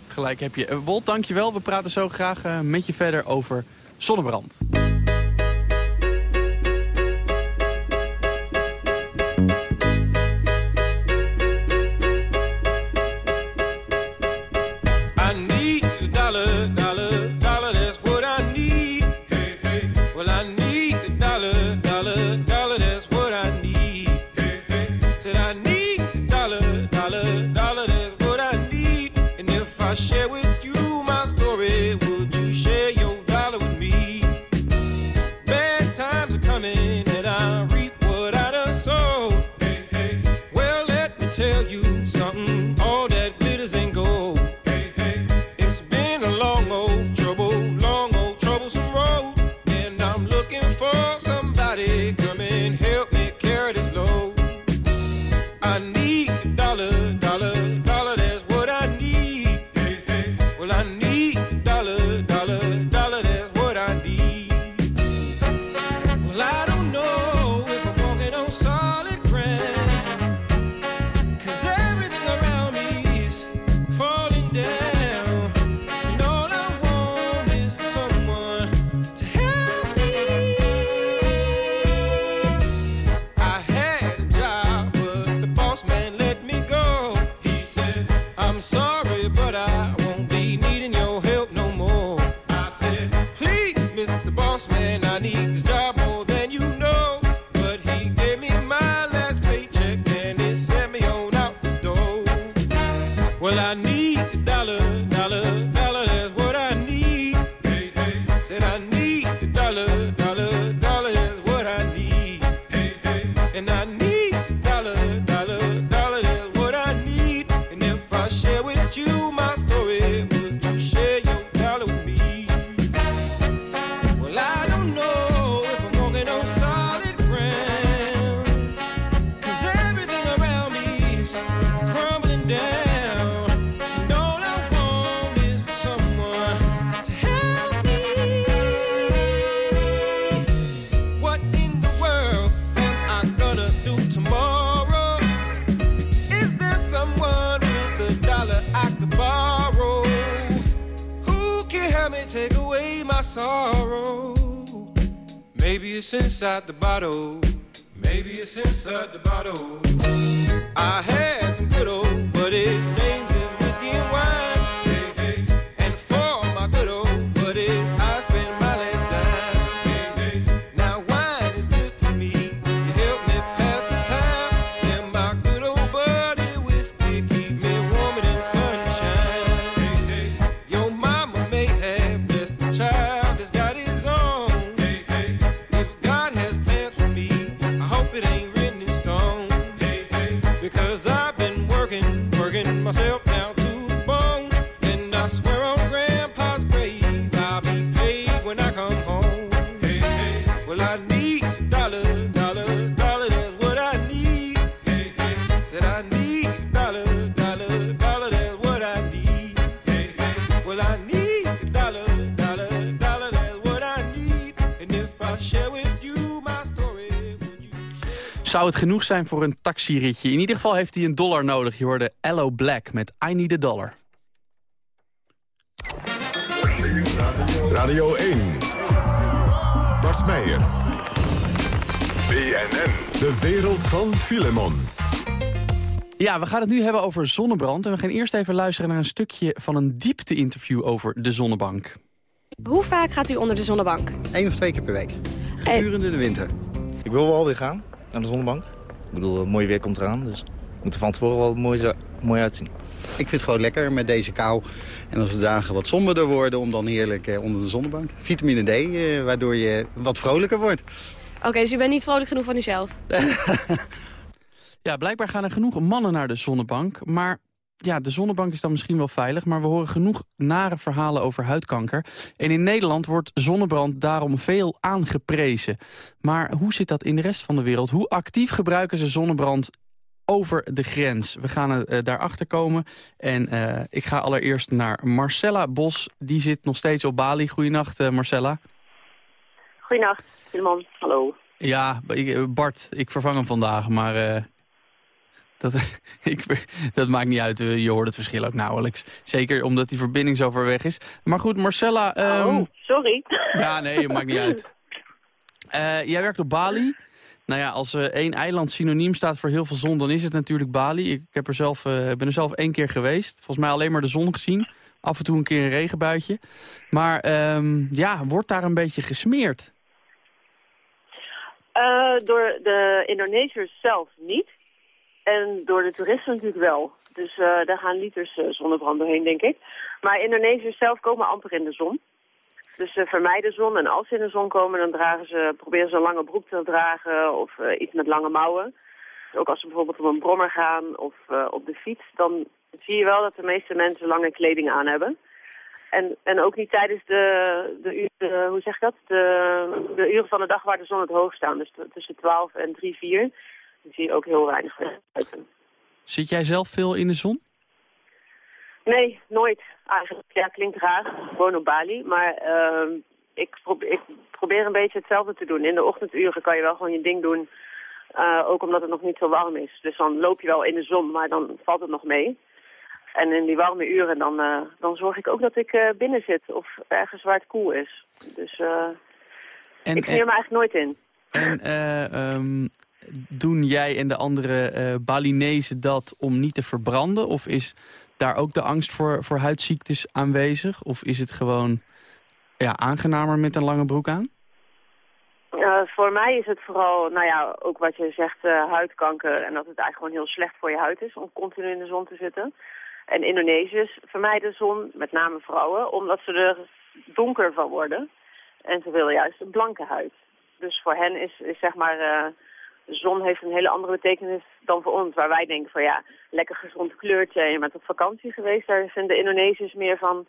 Gelijk heb je. Eh, Wolt, dankjewel. We praten zo graag met je verder over zonnebrand. Inside the bottle. Het genoeg zijn voor een taxiritje? In ieder geval heeft hij een dollar nodig. Je hoorde Ello Black met I Need a Dollar. Radio 1. Bart Meijer. BNN. De wereld van Filemon. Ja, we gaan het nu hebben over zonnebrand. En we gaan eerst even luisteren naar een stukje van een diepte-interview over de zonnebank. Hoe vaak gaat u onder de zonnebank? Eén of twee keer per week. Gedurende de winter. Ik wil wel weer gaan naar de zonnebank. Ik bedoel, het mooie weer komt eraan, dus het moet er van tevoren wel mooi, zo- mooi uitzien. Ik vind het gewoon lekker met deze kou. En als de dagen wat somberder worden, om dan heerlijk eh, onder de zonnebank. Vitamine D, eh, waardoor je wat vrolijker wordt. Oké, dus u bent niet vrolijk genoeg van uzelf. [laughs] Ja, blijkbaar gaan er genoeg mannen naar de zonnebank. Maar ja, de zonnebank is dan misschien wel veilig... maar we horen genoeg nare verhalen over huidkanker. En in Nederland wordt zonnebrand daarom veel aangeprezen. Maar hoe zit dat in de rest van de wereld? Hoe actief gebruiken ze zonnebrand over de grens? We gaan er eh, daarachter komen. En eh, ik ga allereerst naar Marcella Bos. Die zit nog steeds op Bali. Goedenacht, eh, Marcella. Goedenacht, Simon. Hallo. Ja, Bart, ik vervang hem vandaag, maar dat, [laughs] ik, dat maakt niet uit. Eh, Je hoort het verschil ook nauwelijks. Zeker omdat die verbinding zo ver weg is. Maar goed, Marcella... ehm, oh, sorry. [laughs] Ja, nee, dat maakt niet uit. Eh, jij werkt op Bali. Nou ja, als eh, één eiland synoniem staat voor heel veel zon, dan is het natuurlijk Bali. Ik heb er zelf, ben er zelf één keer geweest. Volgens mij alleen maar de zon gezien. Af en toe een keer een regenbuitje. Maar ehm, ja, wordt daar een beetje gesmeerd? Door de Indonesiërs zelf niet. En door de toeristen natuurlijk wel. Dus eh, daar gaan liters eh, zonnebrand doorheen, denk ik. Maar Indonesiërs zelf komen amper in de zon. Dus ze vermijden zon. En als ze in de zon komen, dan dragen ze, proberen ze een lange broek te dragen of eh, iets met lange mouwen. Ook als ze bijvoorbeeld op een brommer gaan of op de fiets, dan zie je wel dat de meeste mensen lange kleding aan hebben. En, en ook niet tijdens de, de, uren, hoe zeg ik dat? De, de uren van de dag waar de zon het hoogst staat. Dus tussen 12 en 3, 4. Zie je ook heel weinig buiten. Zit jij zelf veel in de zon? Nee, nooit. Eigenlijk, ja, klinkt raar. Gewoon op Bali. Maar ehm, ik, probeer, ik probeer een beetje hetzelfde te doen. In de ochtenduren kan je wel gewoon je ding doen. eh, ook omdat het nog niet zo warm is. Dus dan loop je wel in de zon, maar dan valt het nog mee. En in die warme uren, dan, eh, dan zorg ik ook dat ik eh, binnen zit. Of ergens waar het koel is. Dus En, ik smeer me eigenlijk nooit in. En eh, ehm, doen jij en de andere eh Balinezen dat om niet te verbranden? Of is daar ook de angst voor, voor huidziektes aanwezig? Of is het gewoon ja, aangenamer met een lange broek aan? Voor mij is het vooral, nou ja, ook wat je zegt, eh, huidkanker. En dat het eigenlijk gewoon heel slecht voor je huid is om continu in de zon te zitten. En Indonesiërs vermijden de zon, met name vrouwen, omdat ze er donker van worden. En ze willen juist een blanke huid. Dus voor hen is, is zeg maar, eh, de zon heeft een hele andere betekenis dan voor ons. Waar wij denken van ja, lekker gezond kleurtje en je bent op vakantie geweest. Daar vinden Indonesiërs meer van,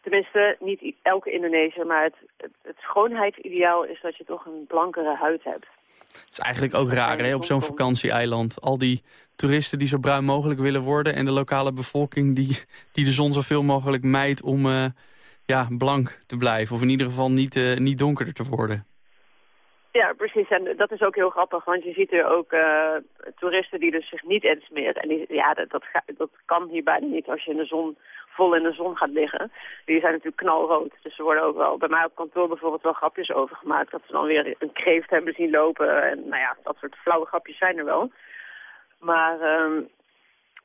tenminste niet elke Indonesiër, maar het, het, het schoonheidsideaal is dat je toch een blankere huid hebt. Het is eigenlijk ook raar hè, op zo'n vakantieeiland. Al die toeristen die zo bruin mogelijk willen worden... en de lokale bevolking die, die de zon zoveel mogelijk mijdt om eh, ja, blank te blijven. Of in ieder geval niet, eh, niet donkerder te worden. Ja, precies. En dat is ook heel grappig, want je ziet er ook eh, toeristen die dus zich niet insmeren. En die, ja, dat, dat, dat kan hier bijna niet als je in de zon, vol in de zon gaat liggen. Die zijn natuurlijk knalrood. Dus er worden ook wel bij mij op kantoor bijvoorbeeld wel grapjes over gemaakt. Dat ze dan weer een kreeft hebben zien lopen. En nou ja, dat soort flauwe grapjes zijn er wel. Maar ehm,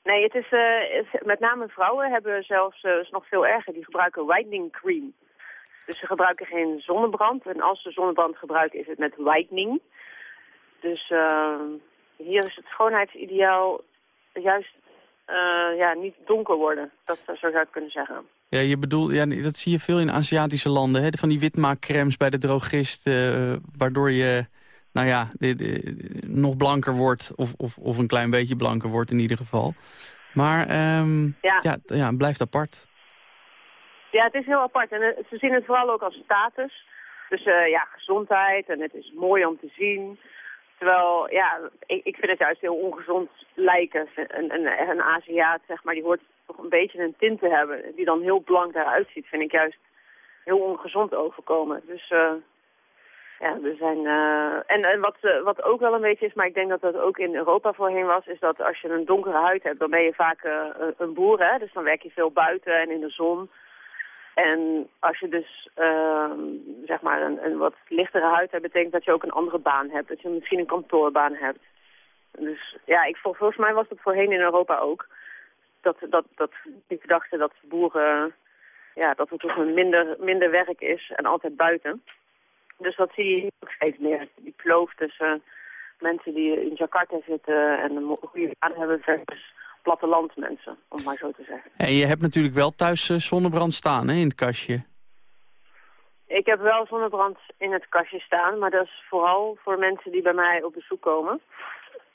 nee, het is, eh, het- met name vrouwen hebben zelfs, eh, is nog veel erger, die gebruiken whitening cream. Dus ze gebruiken geen zonnebrand. En als ze zonnebrand gebruiken is het met whitening. Dus ehm, hier is het schoonheidsideaal juist eh, ja, niet donker worden. Dat zo zou ik kunnen zeggen. Ja, je bedoelt, ja, dat zie je veel in Aziatische landen. Hè? Van die witmaakcremes bij de drogist, eh, waardoor je nou ja, de- de- nog blanker wordt. Of, of, of een klein beetje blanker wordt in ieder geval. Maar ehm, Ja. ja. Blijft apart. Ja, het is heel apart. En eh, ze zien het vooral ook als status. Dus eh, ja, gezondheid en het is mooi om te zien. Terwijl, ja, ik, ik vind het juist heel ongezond lijken. Een, een, een Aziat, zeg maar, die hoort toch een beetje een tint te hebben. Die dan heel blank eruit ziet, vind ik juist heel ongezond overkomen. Dus eh, ja, er zijn... en en wat, wat ook wel een beetje is, maar ik denk dat dat ook in Europa voorheen was... is dat als je een donkere huid hebt, dan ben je vaak een boer, hè. Dus dan werk je veel buiten en in de zon... En als je dus ehm, zeg maar een, een wat lichtere huid hebt, betekent dat je ook een andere baan hebt. Dat je misschien een kantoorbaan hebt. Dus ja, ik, vol- volgens mij was dat voorheen in Europa ook. Dat, dat, dat ik dachten dat boeren, ja, dat het toch een minder, minder werk is en altijd buiten. Dus dat zie je ook steeds meer. Die kloof tussen mensen die in Jakarta zitten en een goede baan hebben versus plattelandsmensen, om het maar zo te zeggen. En je hebt natuurlijk wel thuis eh, zonnebrand staan hè, in het kastje. Ik heb wel zonnebrand in het kastje staan, maar dat is vooral voor mensen die bij mij op bezoek komen.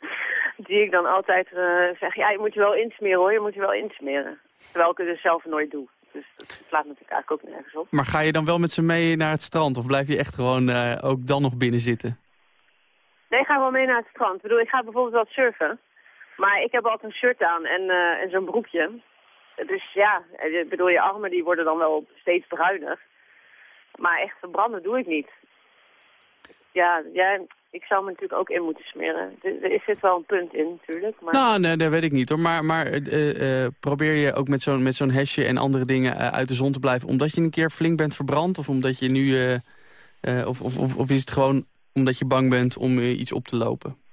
[laughs] Die ik dan altijd eh, zeg, ja, je moet je wel insmeren hoor, je moet je wel insmeren. Terwijl ik het dus zelf nooit doe. Dus dat slaat natuurlijk eigenlijk ook nergens op. Maar ga je dan wel met ze mee naar het strand? Of blijf je echt gewoon eh, ook dan nog binnen zitten? Nee, ik ga wel mee naar het strand. Ik bedoel, ik ga bijvoorbeeld wel surfen. Maar ik heb altijd een shirt aan en, eh, en zo'n broekje. Dus ja, eh, ik bedoel, je armen die worden dan wel steeds bruiner. Maar echt verbranden doe ik niet. Ja, ja, ik zou me natuurlijk ook in moeten smeren. Er, zit wel een punt in natuurlijk. Maar... Nou, nee, dat weet ik niet hoor. Maar, maar eh, probeer je ook met zo'n zo'n hesje en andere dingen uit de zon te blijven... omdat je een keer flink bent verbrand? Of omdat je nu... of, of, of, is het gewoon omdat je bang bent om iets op te lopen?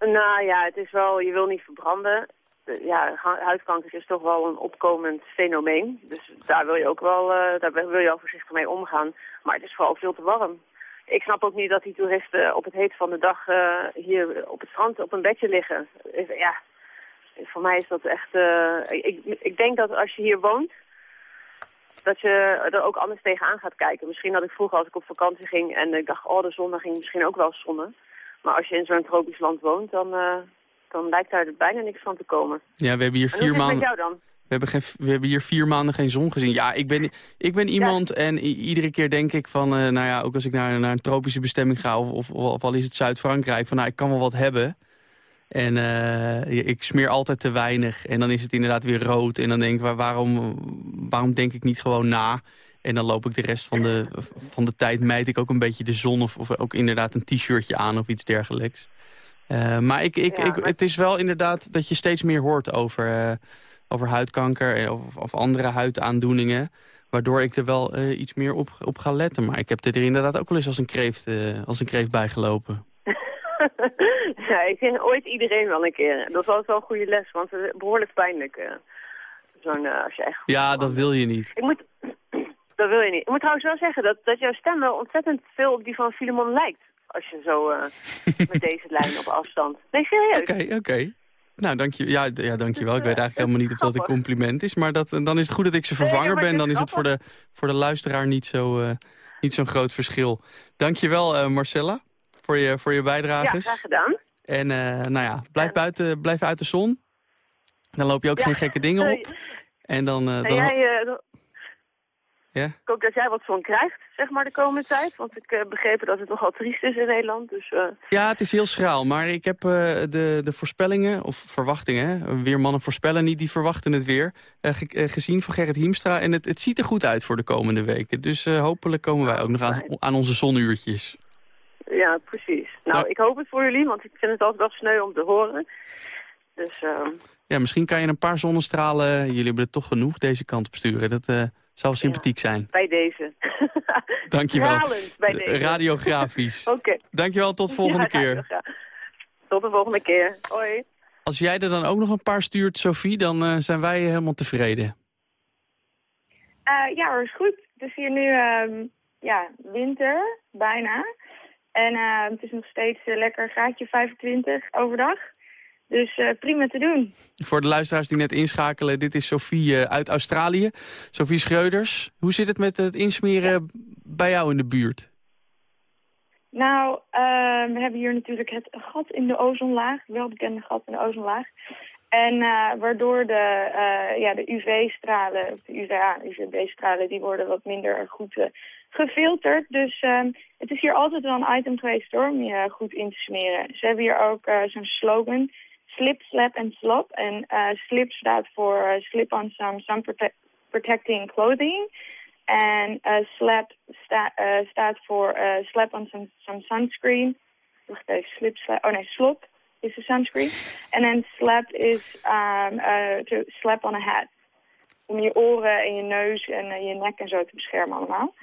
Nou ja, het is wel, je wil niet verbranden. Eh, Ja, hu- huidkanker is toch wel een opkomend fenomeen. Dus daar wil je ook wel, eh, daar wil je wel voorzichtig mee omgaan. Maar het is vooral veel te warm. Ik snap ook niet dat die toeristen op het heet van de dag eh, hier op het strand op een bedje liggen. Ja, voor mij is dat echt... eh, ik, ik denk dat als je hier woont, dat je er ook anders tegenaan gaat kijken. Misschien dat ik vroeger als ik op vakantie ging en ik dacht, oh de zon, dan ging misschien ook wel zonnen. Maar als je in zo'n tropisch land woont, dan, eh, dan lijkt daar bijna niks van te komen. Ja, we hebben hier vier maanden... jou dan? We hebben, geen, we hebben hier vier maanden geen zon gezien. Ja, ik ben, ik ben iemand en iedere keer denk ik van... eh, nou ja, ook als ik naar, naar een tropische bestemming ga... of, of, of al is het Zuid-Frankrijk, van nou, ik kan wel wat hebben. En eh, ik smeer altijd te weinig. En dan is het inderdaad weer rood. En dan denk ik, waar- waarom, waarom denk ik niet gewoon na? En dan loop ik de rest van de, van de tijd... mijt ik ook een beetje de zon of, of ook inderdaad een t-shirtje aan of iets dergelijks. Eh, maar ik, ik, Ja, ik, maar- het is wel inderdaad dat je steeds meer hoort over, eh, over huidkanker of, of andere huidaandoeningen. Waardoor ik er wel eh, iets meer op, op ga letten. Maar ik heb er inderdaad ook wel eens als een kreeft, als een kreeft bijgelopen. [laughs] Ja, ik zeg ooit iedereen wel een keer. Dat was wel een goede les, want het is behoorlijk pijnlijk. Zo'n, als je echt... Ja, dat wil je niet. Ik moet... Dat wil je niet. Ik moet trouwens wel zeggen dat, dat jouw stem wel ontzettend veel op die van Filemon lijkt. Als je zo eh, [laughs] met deze lijn op afstand. Nee, serieus. Oké, oké. Nou, dank je, ja, ja, dankjewel. Ik weet eigenlijk helemaal niet of dat een compliment is. Maar dat, dan is het goed dat ik ze vervanger ben. Dan is het voor de, voor de luisteraar niet zo, eh, niet zo'n groot verschil. Dankjewel, eh Marcella, voor je, voor je Ja, bijdrages. graag gedaan. En eh, nou ja, blijf, buiten, blijf uit de zon. Dan loop je ook Ja. geen gekke dingen op. En dan... eh, En dan jij, eh, ja? ik hoop dat jij wat zon krijgt, zeg maar, de komende tijd. Want ik heb begrepen dat het nogal triest is in Nederland. Dus eh, Ja, het is heel schraal. Maar ik heb eh, de, de voorspellingen, of verwachtingen, hè, weermannen voorspellen niet, die verwachten het weer, eh, ge- eh, gezien van Gerrit Hiemstra. En het, het ziet er goed uit voor de komende weken. Dus eh, hopelijk komen wij ook nog aan, aan onze zonuurtjes. ja, precies. Nou, ik hoop het voor jullie, want ik vind het altijd wel sneu om te horen. Dus ehm, Ja, misschien kan je een paar zonnestralen, jullie hebben er toch genoeg, deze kant op sturen. Dat eh zou sympathiek zijn. bij deze. [laughs] Dankjewel. Bij deze. Radiografisch. [laughs] Oké. Dankjewel, tot volgende Ja, keer. Tot de volgende keer. Hoi. Als jij er dan ook nog een paar stuurt, Sophie, dan eh, zijn wij helemaal tevreden. Eh, ja hoor, is goed. Het is hier nu ehm, ja, winter, bijna. En eh, het is nog steeds lekker graadje 25 overdag. Dus eh, prima te doen. Voor de luisteraars die net inschakelen, dit is Sophie eh, uit Australië. Sophie Schreuders. Hoe zit het met het insmeren bij jou in de buurt? Nou, eh, we hebben hier natuurlijk het gat in de ozonlaag, welbekende gat in de ozonlaag. En waardoor de, eh, ja, de UV-stralen, de UVA, UVB-stralen, die worden wat minder goed gefilterd. Dus ehm, het is hier altijd wel een item geweest hoor, om je goed in te smeren. Ze hebben hier ook zo'n slogan, slip, slap en slop. En eh, slip staat voor eh, slip on some sun prote- protecting clothing. En eh, slap sta- staat voor slap on some, some sunscreen. Wacht even, slip, slap. Oh nee, slop is de sunscreen. En dan slap is um, uh, to slap on a hat. Om je oren en je neus en je nek en zo te beschermen allemaal.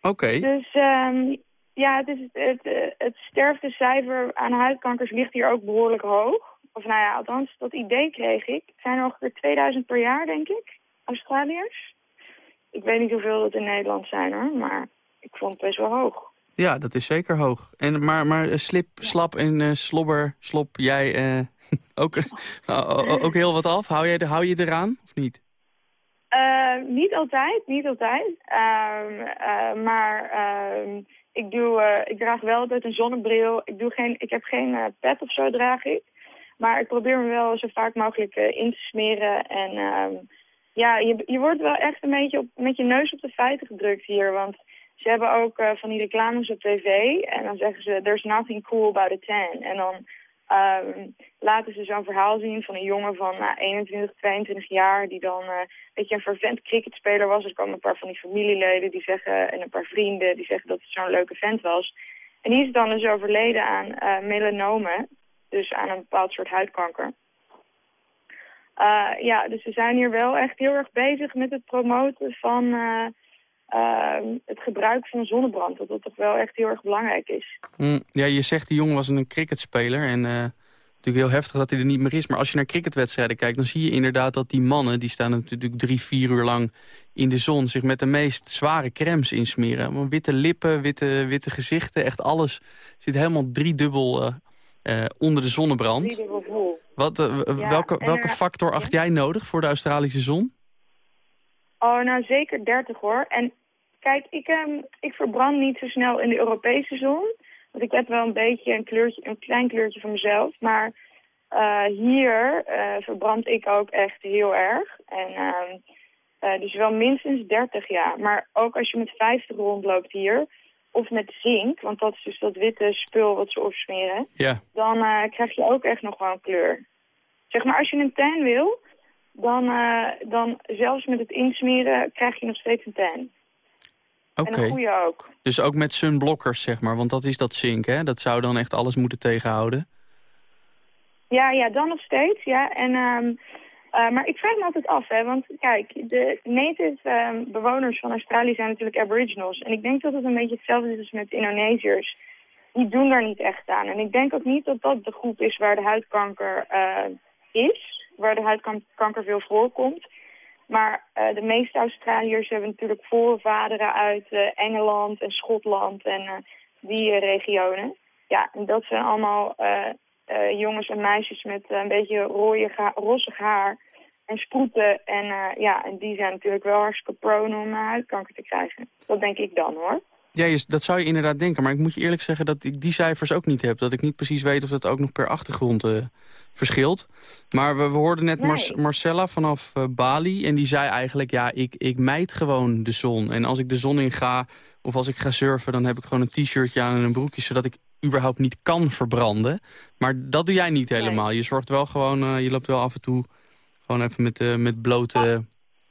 Oké. Dus ehm, ja, het, is, het, het sterftecijfer aan huidkankers ligt hier ook behoorlijk hoog. Of nou ja, althans, dat idee kreeg ik. Het zijn er ongeveer 2000 per jaar, denk ik, Australiërs. Ik weet niet hoeveel dat in Nederland zijn hoor, maar ik vond het best wel hoog. Ja, dat is zeker hoog. En, maar, maar eh, slip, slap en eh, slobber, slop, jij eh, [laughs] ook, ook heel wat af? Hou, jij, de- hou je eraan of niet? Niet altijd, niet altijd. Ehm, eh, maar ehm, ik, doe, eh, ik draag wel altijd een zonnebril. Ik, doe geen, ik heb geen eh, pet of zo draag ik. Maar ik probeer me wel zo vaak mogelijk eh, in te smeren. En ehm, ja, je, je wordt wel echt een beetje op, met je neus op de feiten gedrukt hier. Want ze hebben ook van die reclames op tv. En dan zeggen ze, there's nothing cool about a tan. En dan ehm, laten ze zo'n verhaal zien van een jongen van nou, 21, 22 jaar... die dan eh weet je, een vervent cricketspeler was. Er komen een paar van die familieleden die zeggen, en een paar vrienden... die zeggen dat het zo'n leuke vent was. En die is dan dus overleden aan eh melanome. Dus aan een bepaald soort huidkanker. Eh, ja, dus we zijn hier wel echt heel erg bezig met het promoten van... eh, ehm, het gebruik van zonnebrand, dat dat toch wel echt heel erg belangrijk is. Hm, ja, je zegt die jongen was een cricketspeler en eh, natuurlijk heel heftig dat hij er niet meer is. Maar als je naar cricketwedstrijden kijkt, dan zie je inderdaad dat die mannen... die staan natuurlijk drie, vier uur lang in de zon... zich met de meest zware crèmes insmeren. Want Witte lippen, witte, witte gezichten, echt alles zit helemaal driedubbel eh, onder de zonnebrand. Driedubbel vol. Wat, Ja, welke, welke er- factor acht jij nodig voor de Australische zon? Oh, nou zeker 30 hoor. En kijk, ik, ehm, ik verbrand niet zo snel in de Europese zon. Want ik heb wel een beetje een, kleurtje, een klein kleurtje van mezelf. Maar eh, hier eh, verbrand ik ook echt heel erg. En ehm, eh, dus wel minstens 30 jaar. Maar ook als je met 50 rondloopt hier, of met zink, want dat is dus dat witte spul wat ze opsmeren, Ja. dan krijg je ook echt nog wel een kleur. Zeg maar, als je een tan wil, dan, dan zelfs met het insmeren krijg je nog steeds een tan. Oké. En een goede ook. Dus ook met sunblockers, zeg maar. Want dat is dat zink, hè? Dat zou dan echt alles moeten tegenhouden. Ja, ja, dan nog steeds, ja. En, ehm, eh, maar ik vraag me altijd af, hè, want kijk, de native ehm, bewoners van Australië zijn natuurlijk aboriginals. En ik denk dat het een beetje hetzelfde is als met Indonesiërs. die doen daar niet echt aan. En ik denk ook niet dat dat de groep is waar de huidkanker eh, is, waar de huidkanker veel voorkomt. Maar eh, de meeste Australiërs hebben natuurlijk voorvaderen uit eh, Engeland en Schotland en eh, die regionen. Ja, en dat zijn allemaal jongens en meisjes met een beetje ha- rossig haar en sproeten. En ja, en die zijn natuurlijk wel hartstikke prone om huidkanker te krijgen. Dat denk ik dan hoor. Ja, je- dat zou je inderdaad denken. Maar ik moet je eerlijk zeggen dat ik die cijfers ook niet heb. Dat ik niet precies weet of dat ook nog per achtergrond eh, verschilt. Maar we, we hoorden net Nee. Mar- Marcella vanaf eh, Bali. En die zei eigenlijk, ja, ik, ik mijd gewoon de zon. En als ik de zon in ga, of als ik ga surfen... dan heb ik gewoon een t-shirtje aan en een broekje... zodat ik überhaupt niet kan verbranden. Maar dat doe jij niet helemaal. Je zorgt wel gewoon, eh, je loopt wel af en toe... gewoon even met, met blote,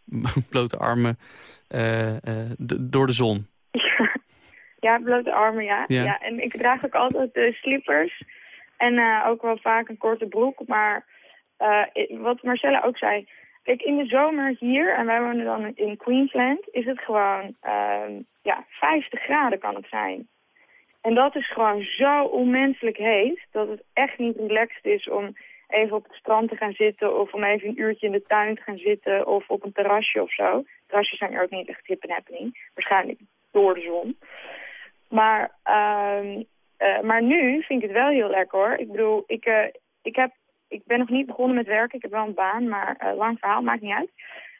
[laughs] blote armen door de zon. Ja, blote armen, ja. Ja. ja. en ik draag ook altijd de slippers. En eh, ook wel vaak een korte broek. Maar eh, wat Marcella ook zei... Kijk, in de zomer hier, en wij wonen dan in Queensland... is het gewoon, ehm, ja, 50 graden kan het zijn. En dat is gewoon zo onmenselijk heet... dat het echt niet relaxed is om even op het strand te gaan zitten... of om even een uurtje in de tuin te gaan zitten... of op een terrasje of zo. Terrasjes zijn er ook niet echt hip en happening. Waarschijnlijk door de zon. Maar, ehm, eh, maar nu vind ik het wel heel lekker hoor. Ik bedoel, ik, eh, ik, heb, ik ben nog niet begonnen met werken. Ik heb wel een baan, maar eh, lang verhaal, maakt niet uit.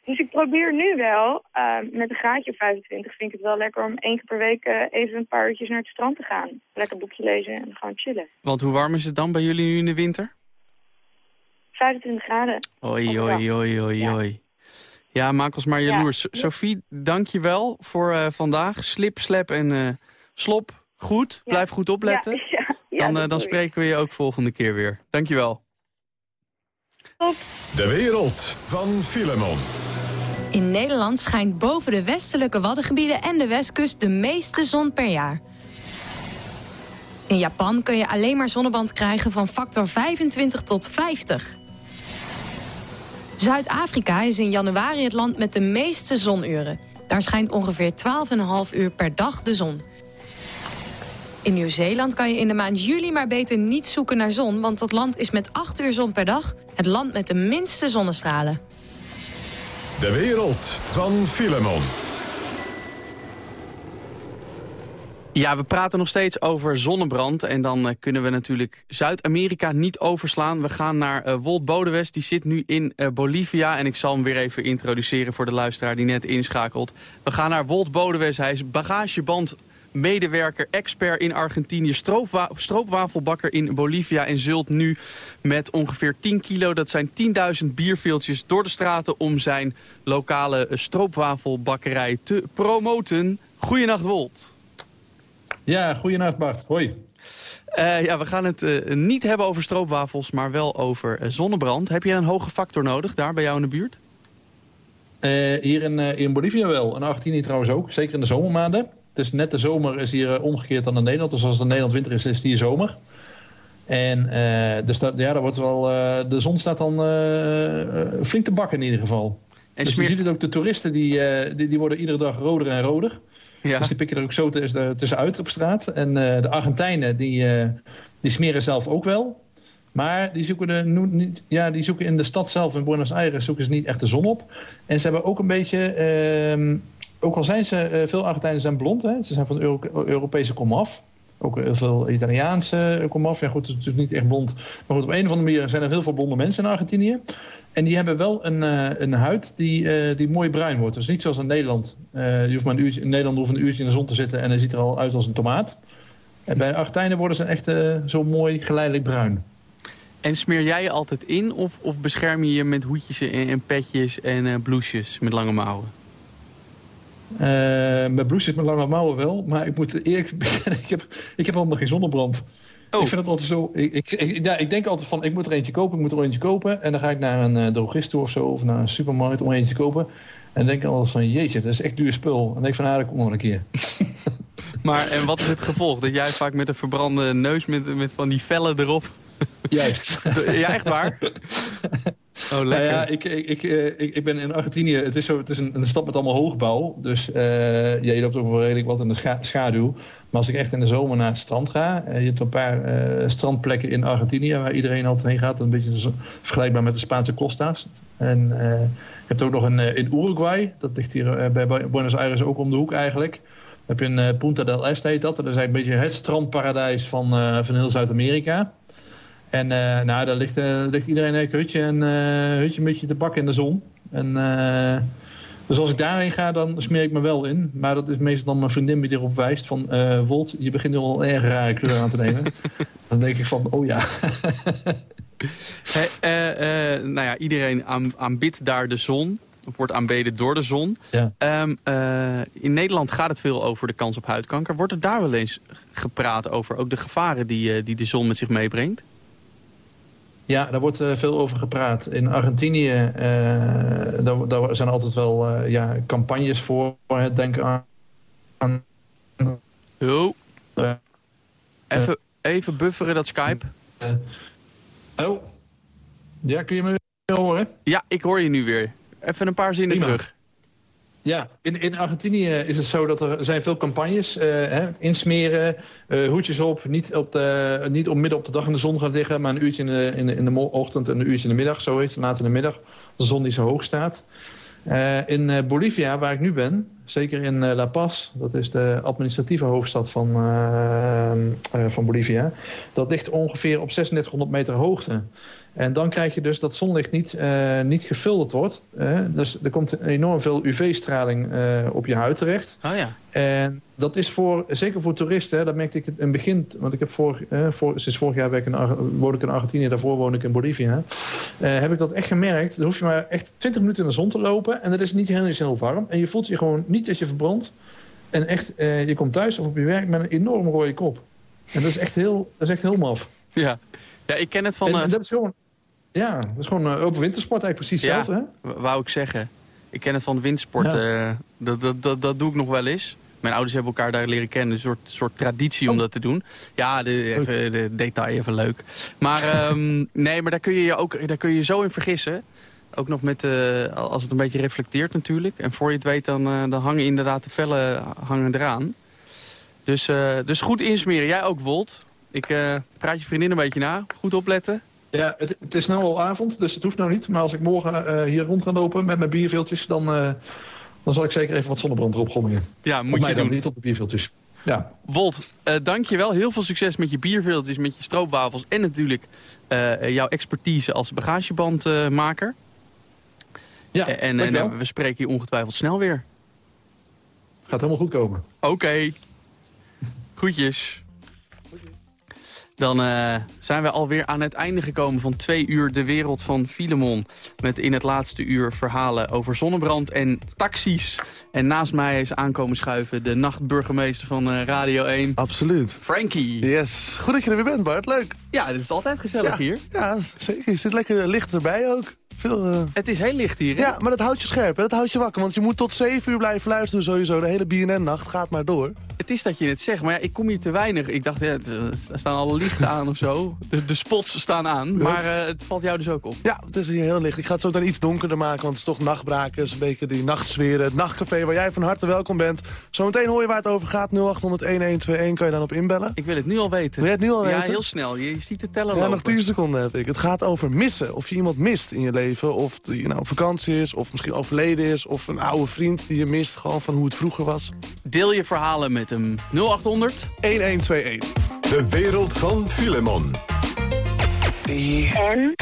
Dus ik probeer nu wel, eh, met een graadje of 25 vind ik het wel lekker om één keer per week even een paar uurtjes naar het strand te gaan. Lekker boekje lezen en gewoon chillen. Want hoe warm is het dan bij jullie nu in de winter? 25 graden. Oei, oei, oei, oei, Ja. oei. Ja, maak ons maar jaloers. Ja. Sophie, dank je wel voor vandaag. Slip, slap en slop. Goed, blijf goed opletten. Ja, [laughs] ja, ja, dan, eh, dan spreken we je ook volgende keer weer. Dank je wel. De wereld van Filemon. In Nederland schijnt boven de westelijke Waddengebieden en de westkust de meeste zon per jaar. In Japan kun je alleen maar zonneband krijgen van factor 25 tot 50. Zuid-Afrika is in januari het land met de meeste zonuren. Daar schijnt ongeveer 12,5 uur per dag de zon. In Nieuw-Zeeland kan je in de maand juli maar beter niet zoeken naar zon... want dat land is met 8 uur zon per dag het land met de minste zonnestralen. De wereld van Filemon. Ja, we praten nog steeds over zonnebrand. En dan eh, kunnen we natuurlijk Zuid-Amerika niet overslaan. We gaan naar eh, Wolt Bodewest. Die zit nu in eh, Bolivia. En ik zal hem weer even introduceren voor de luisteraar die net inschakelt. We gaan naar Wolt Bodewest. Hij is bagageband medewerker, expert in Argentinië, stroopwa stroopwafelbakker in Bolivia en zult nu met ongeveer 10 kilo, dat zijn 10.000 bierveeltjes, door de straten om zijn lokale eh, stroopwafelbakkerij te promoten. Goedenacht Wolt. Ja, goedenacht Bart. Hoi. Eh, ja, we gaan het eh, niet hebben over stroopwafels, maar wel over zonnebrand. Heb je een hoge factor nodig daar bij jou in de buurt? Hier in, in Bolivia wel. En Argentinië trouwens ook. Zeker in de zomermaanden. Is net de zomer is hier eh, omgekeerd dan in Nederland. Dus als het in Nederland winter is, is het hier zomer. En eh, dus dat, ja, dat wordt wel, eh, de zon staat dan flink te bakken in ieder geval. En dus smeer- je ziet het ook, de toeristen die, die, die worden iedere dag roder en roder. Ja. Dus die pikken er ook zo tuss- tussenuit op straat. En de Argentijnen die, die smeren zelf ook wel. Maar die zoeken, de, niet, ja, die zoeken in de stad zelf, in Buenos Aires, zoeken ze niet echt de zon op. En ze hebben ook een beetje, ehm, ook al zijn ze, eh, veel Argentijnen zijn blond, hè, ze zijn van Euro- Europese komaf. Ook heel veel Italiaanse komaf. Ja goed, het is natuurlijk niet echt blond. Maar goed, op een of andere manier zijn er heel veel blonde mensen in Argentinië. En die hebben wel een, eh, een huid die, eh, die mooi bruin wordt. Dus niet zoals in Nederland. Eh, je hoeft maar een uurtje, in Nederland hoeft een uurtje in de zon te zitten en hij ziet er al uit als een tomaat. En bij Argentijnen worden ze echt eh, zo mooi geleidelijk bruin. En smeer jij je altijd in of, of bescherm je je met hoedjes en, petjes en eh blouses met lange mouwen? Eh met blouses met lange mouwen wel. Maar ik moet eerlijk [laughs] bekennen, ik heb, ik heb helemaal geen zonnebrand. Oh. Ik vind het altijd zo... Ik, ik, ik- ja, ik denk altijd van, ik moet er eentje kopen, ik moet er eentje kopen. En dan ga ik naar een eh, drogist toe of zo, of naar een supermarkt om eentje te kopen. En dan denk ik altijd van, jeetje, dat is echt duur spul. En dan denk ik van, ah, dat komt nog wel een keer. [laughs] Maar en wat is het gevolg? Dat jij vaak met een verbrande neus met, met van die vellen erop... Juist. [laughs] ja, echt waar? Oh, Nou ja, ik, ik, ik, eh, ik, ik ben in Argentinië. Het is, zo, het is een, een stad met allemaal hoogbouw. Dus eh, ja, je loopt over redelijk wat in de scha- schaduw. Maar als ik echt in de zomer naar het strand ga... eh, je hebt een paar strandplekken in Argentinië... waar iedereen altijd heen gaat. Een beetje vergelijkbaar met de Spaanse costa's. En je hebt ook nog een, in Uruguay. Dat ligt hier bij Buenos Aires ook om de hoek eigenlijk. Heb je een Punta del Este heet dat. Dat is eigenlijk een beetje het strandparadijs van, van heel Zuid-Amerika. En eh, nou, daar ligt, eh, ligt iedereen een hutje en eh hutje een beetje te bakken in de zon. En, eh, dus als ik daarheen ga, dan smeer ik me wel in. Maar dat is meestal dan mijn vriendin die erop wijst van... eh Wolt, je begint nu al een erg rare kleur aan te nemen. [laughs] dan denk ik van, oh ja. [laughs] Hey, eh, eh, nou ja, iedereen aan, aanbidt daar de zon. Of wordt aanbeden door de zon. Ja. Ehm, eh, in Nederland gaat het veel over de kans op huidkanker. Wordt er daar wel eens gepraat over ook de gevaren die, eh, die de zon met zich meebrengt? Ja, daar wordt eh, veel over gepraat. In Argentinië eh, daar, daar zijn altijd wel eh, ja, campagnes voor. Het denken aan... aan Yo. eh, Even, even bufferen dat Skype. oh. Ja, kun je me weer horen? Ja, ik hoor je nu weer. Even een paar zinnen Prima. terug. Ja, in, in Argentinië is het zo dat er zijn veel campagnes. eh hè, insmeren, eh, hoedjes op, niet, op de, niet om midden op de dag in de zon gaan liggen... maar een uurtje in de, in de, ochtend en een uurtje in de middag, zoiets, laat in de middag. De zon niet zo hoog staat. Eh, in eh, Bolivia, waar ik nu ben, zeker in eh, La Paz... dat is de administratieve hoofdstad van, eh, eh, van Bolivia... dat ligt ongeveer op 3600 meter hoogte. En dan krijg je dus dat zonlicht niet, eh, niet gefilterd wordt. dus er komt enorm veel UV-straling eh, op je huid terecht. Oh ja. En dat is voor, zeker voor toeristen, hè, dat merkte ik in het begin. Want ik heb vorig, voor, sinds vorig jaar in, woon ik in Argentinië, daarvoor woon ik in Bolivia. eh, heb ik dat echt gemerkt. Dan hoef je maar echt 20 minuten in de zon te lopen. En dat is niet heel, heel warm. En je voelt je gewoon niet dat je verbrandt. En echt, je komt thuis of op je werk met een enorm rode kop. En dat is echt heel, dat is echt heel maf. Ja. ja, ik ken het van... En, en dat is gewoon, ja, dat is gewoon eh, ook wintersport eigenlijk precies Ja, hetzelfde. Hè? wou ik zeggen. Ik ken het van windsport. eh, dat, dat, dat, dat doe ik nog wel eens. Mijn ouders hebben elkaar daar leren kennen. Een soort, soort traditie Oh. om dat te doen. Ja, de, even, de detail even leuk. Maar ehm, [laughs] nee, maar daar kun je je ook daar kun je je zo in vergissen. Ook nog met, eh, als het een beetje reflecteert natuurlijk. En voor je het weet, dan, dan hangen inderdaad de vellen hangen eraan. Dus, dus goed insmeren. Jij ook, Wolt. Ik praat je vriendin een beetje na. Goed opletten. Ja, het, het is nu al avond, dus het hoeft nou niet. Maar als ik morgen eh, hier rond ga lopen met mijn bierveeltjes, dan, eh, dan zal ik zeker even wat zonnebrand erop gooien. Ja, moet mij je dan, doen. niet op de bierveeltjes. Ja. Wolt, eh dank je wel. Heel veel succes met je bierveeltjes, met je stroopwafels... en natuurlijk eh, jouw expertise als bagagebandmaker. Ja, en en dankjewel. eh, we spreken je ongetwijfeld snel weer. Gaat helemaal goed komen. Oké. Groetjes. Dan eh, zijn we alweer aan het einde gekomen van twee uur De Wereld van Filemon. Met in het laatste uur verhalen over zonnebrand en taxis. En naast mij is aankomen schuiven de nachtburgemeester van eh, Radio 1. Absoluut. Frankie. Yes. Goed dat je er weer bent, Bart. Leuk. Ja, het is altijd gezellig hier. Ja, zeker. Je zit lekker licht erbij ook. Veel, eh, Het is heel licht hier, hè? Ja, maar dat houdt je scherp. Hè? Dat houdt je wakker. Want je moet tot 7 uur blijven luisteren sowieso. De hele BNN-nacht gaat maar door. Het is dat je het zegt, maar ja, ik kom hier te weinig. Ik dacht, ja, eh, er staan alle lichten aan of zo. De, de spots staan aan, maar eh, het valt jou dus ook op. Ja, het is hier heel licht. Ik ga het zo dan iets donkerder maken, want het is toch nachtbrakers. Een beetje die nachtsferen. Het nachtcafé waar jij van harte welkom bent. Zometeen hoor je waar het over gaat. 0800 1121 kan je dan op inbellen. Ik wil het nu al weten. Wil jij het nu al ja, weten? heel snel. Je, je ziet de teller Ja, lopen. nog 10 seconden heb ik. Het gaat over missen. Of je iemand mist in je leven. Of die nou op vakantie is. Of misschien overleden is. Of een oude vriend die je mist. Gewoon van hoe het vroeger was. Deel je verhalen met hem. 0800 1121. De wereld van Filemon. En?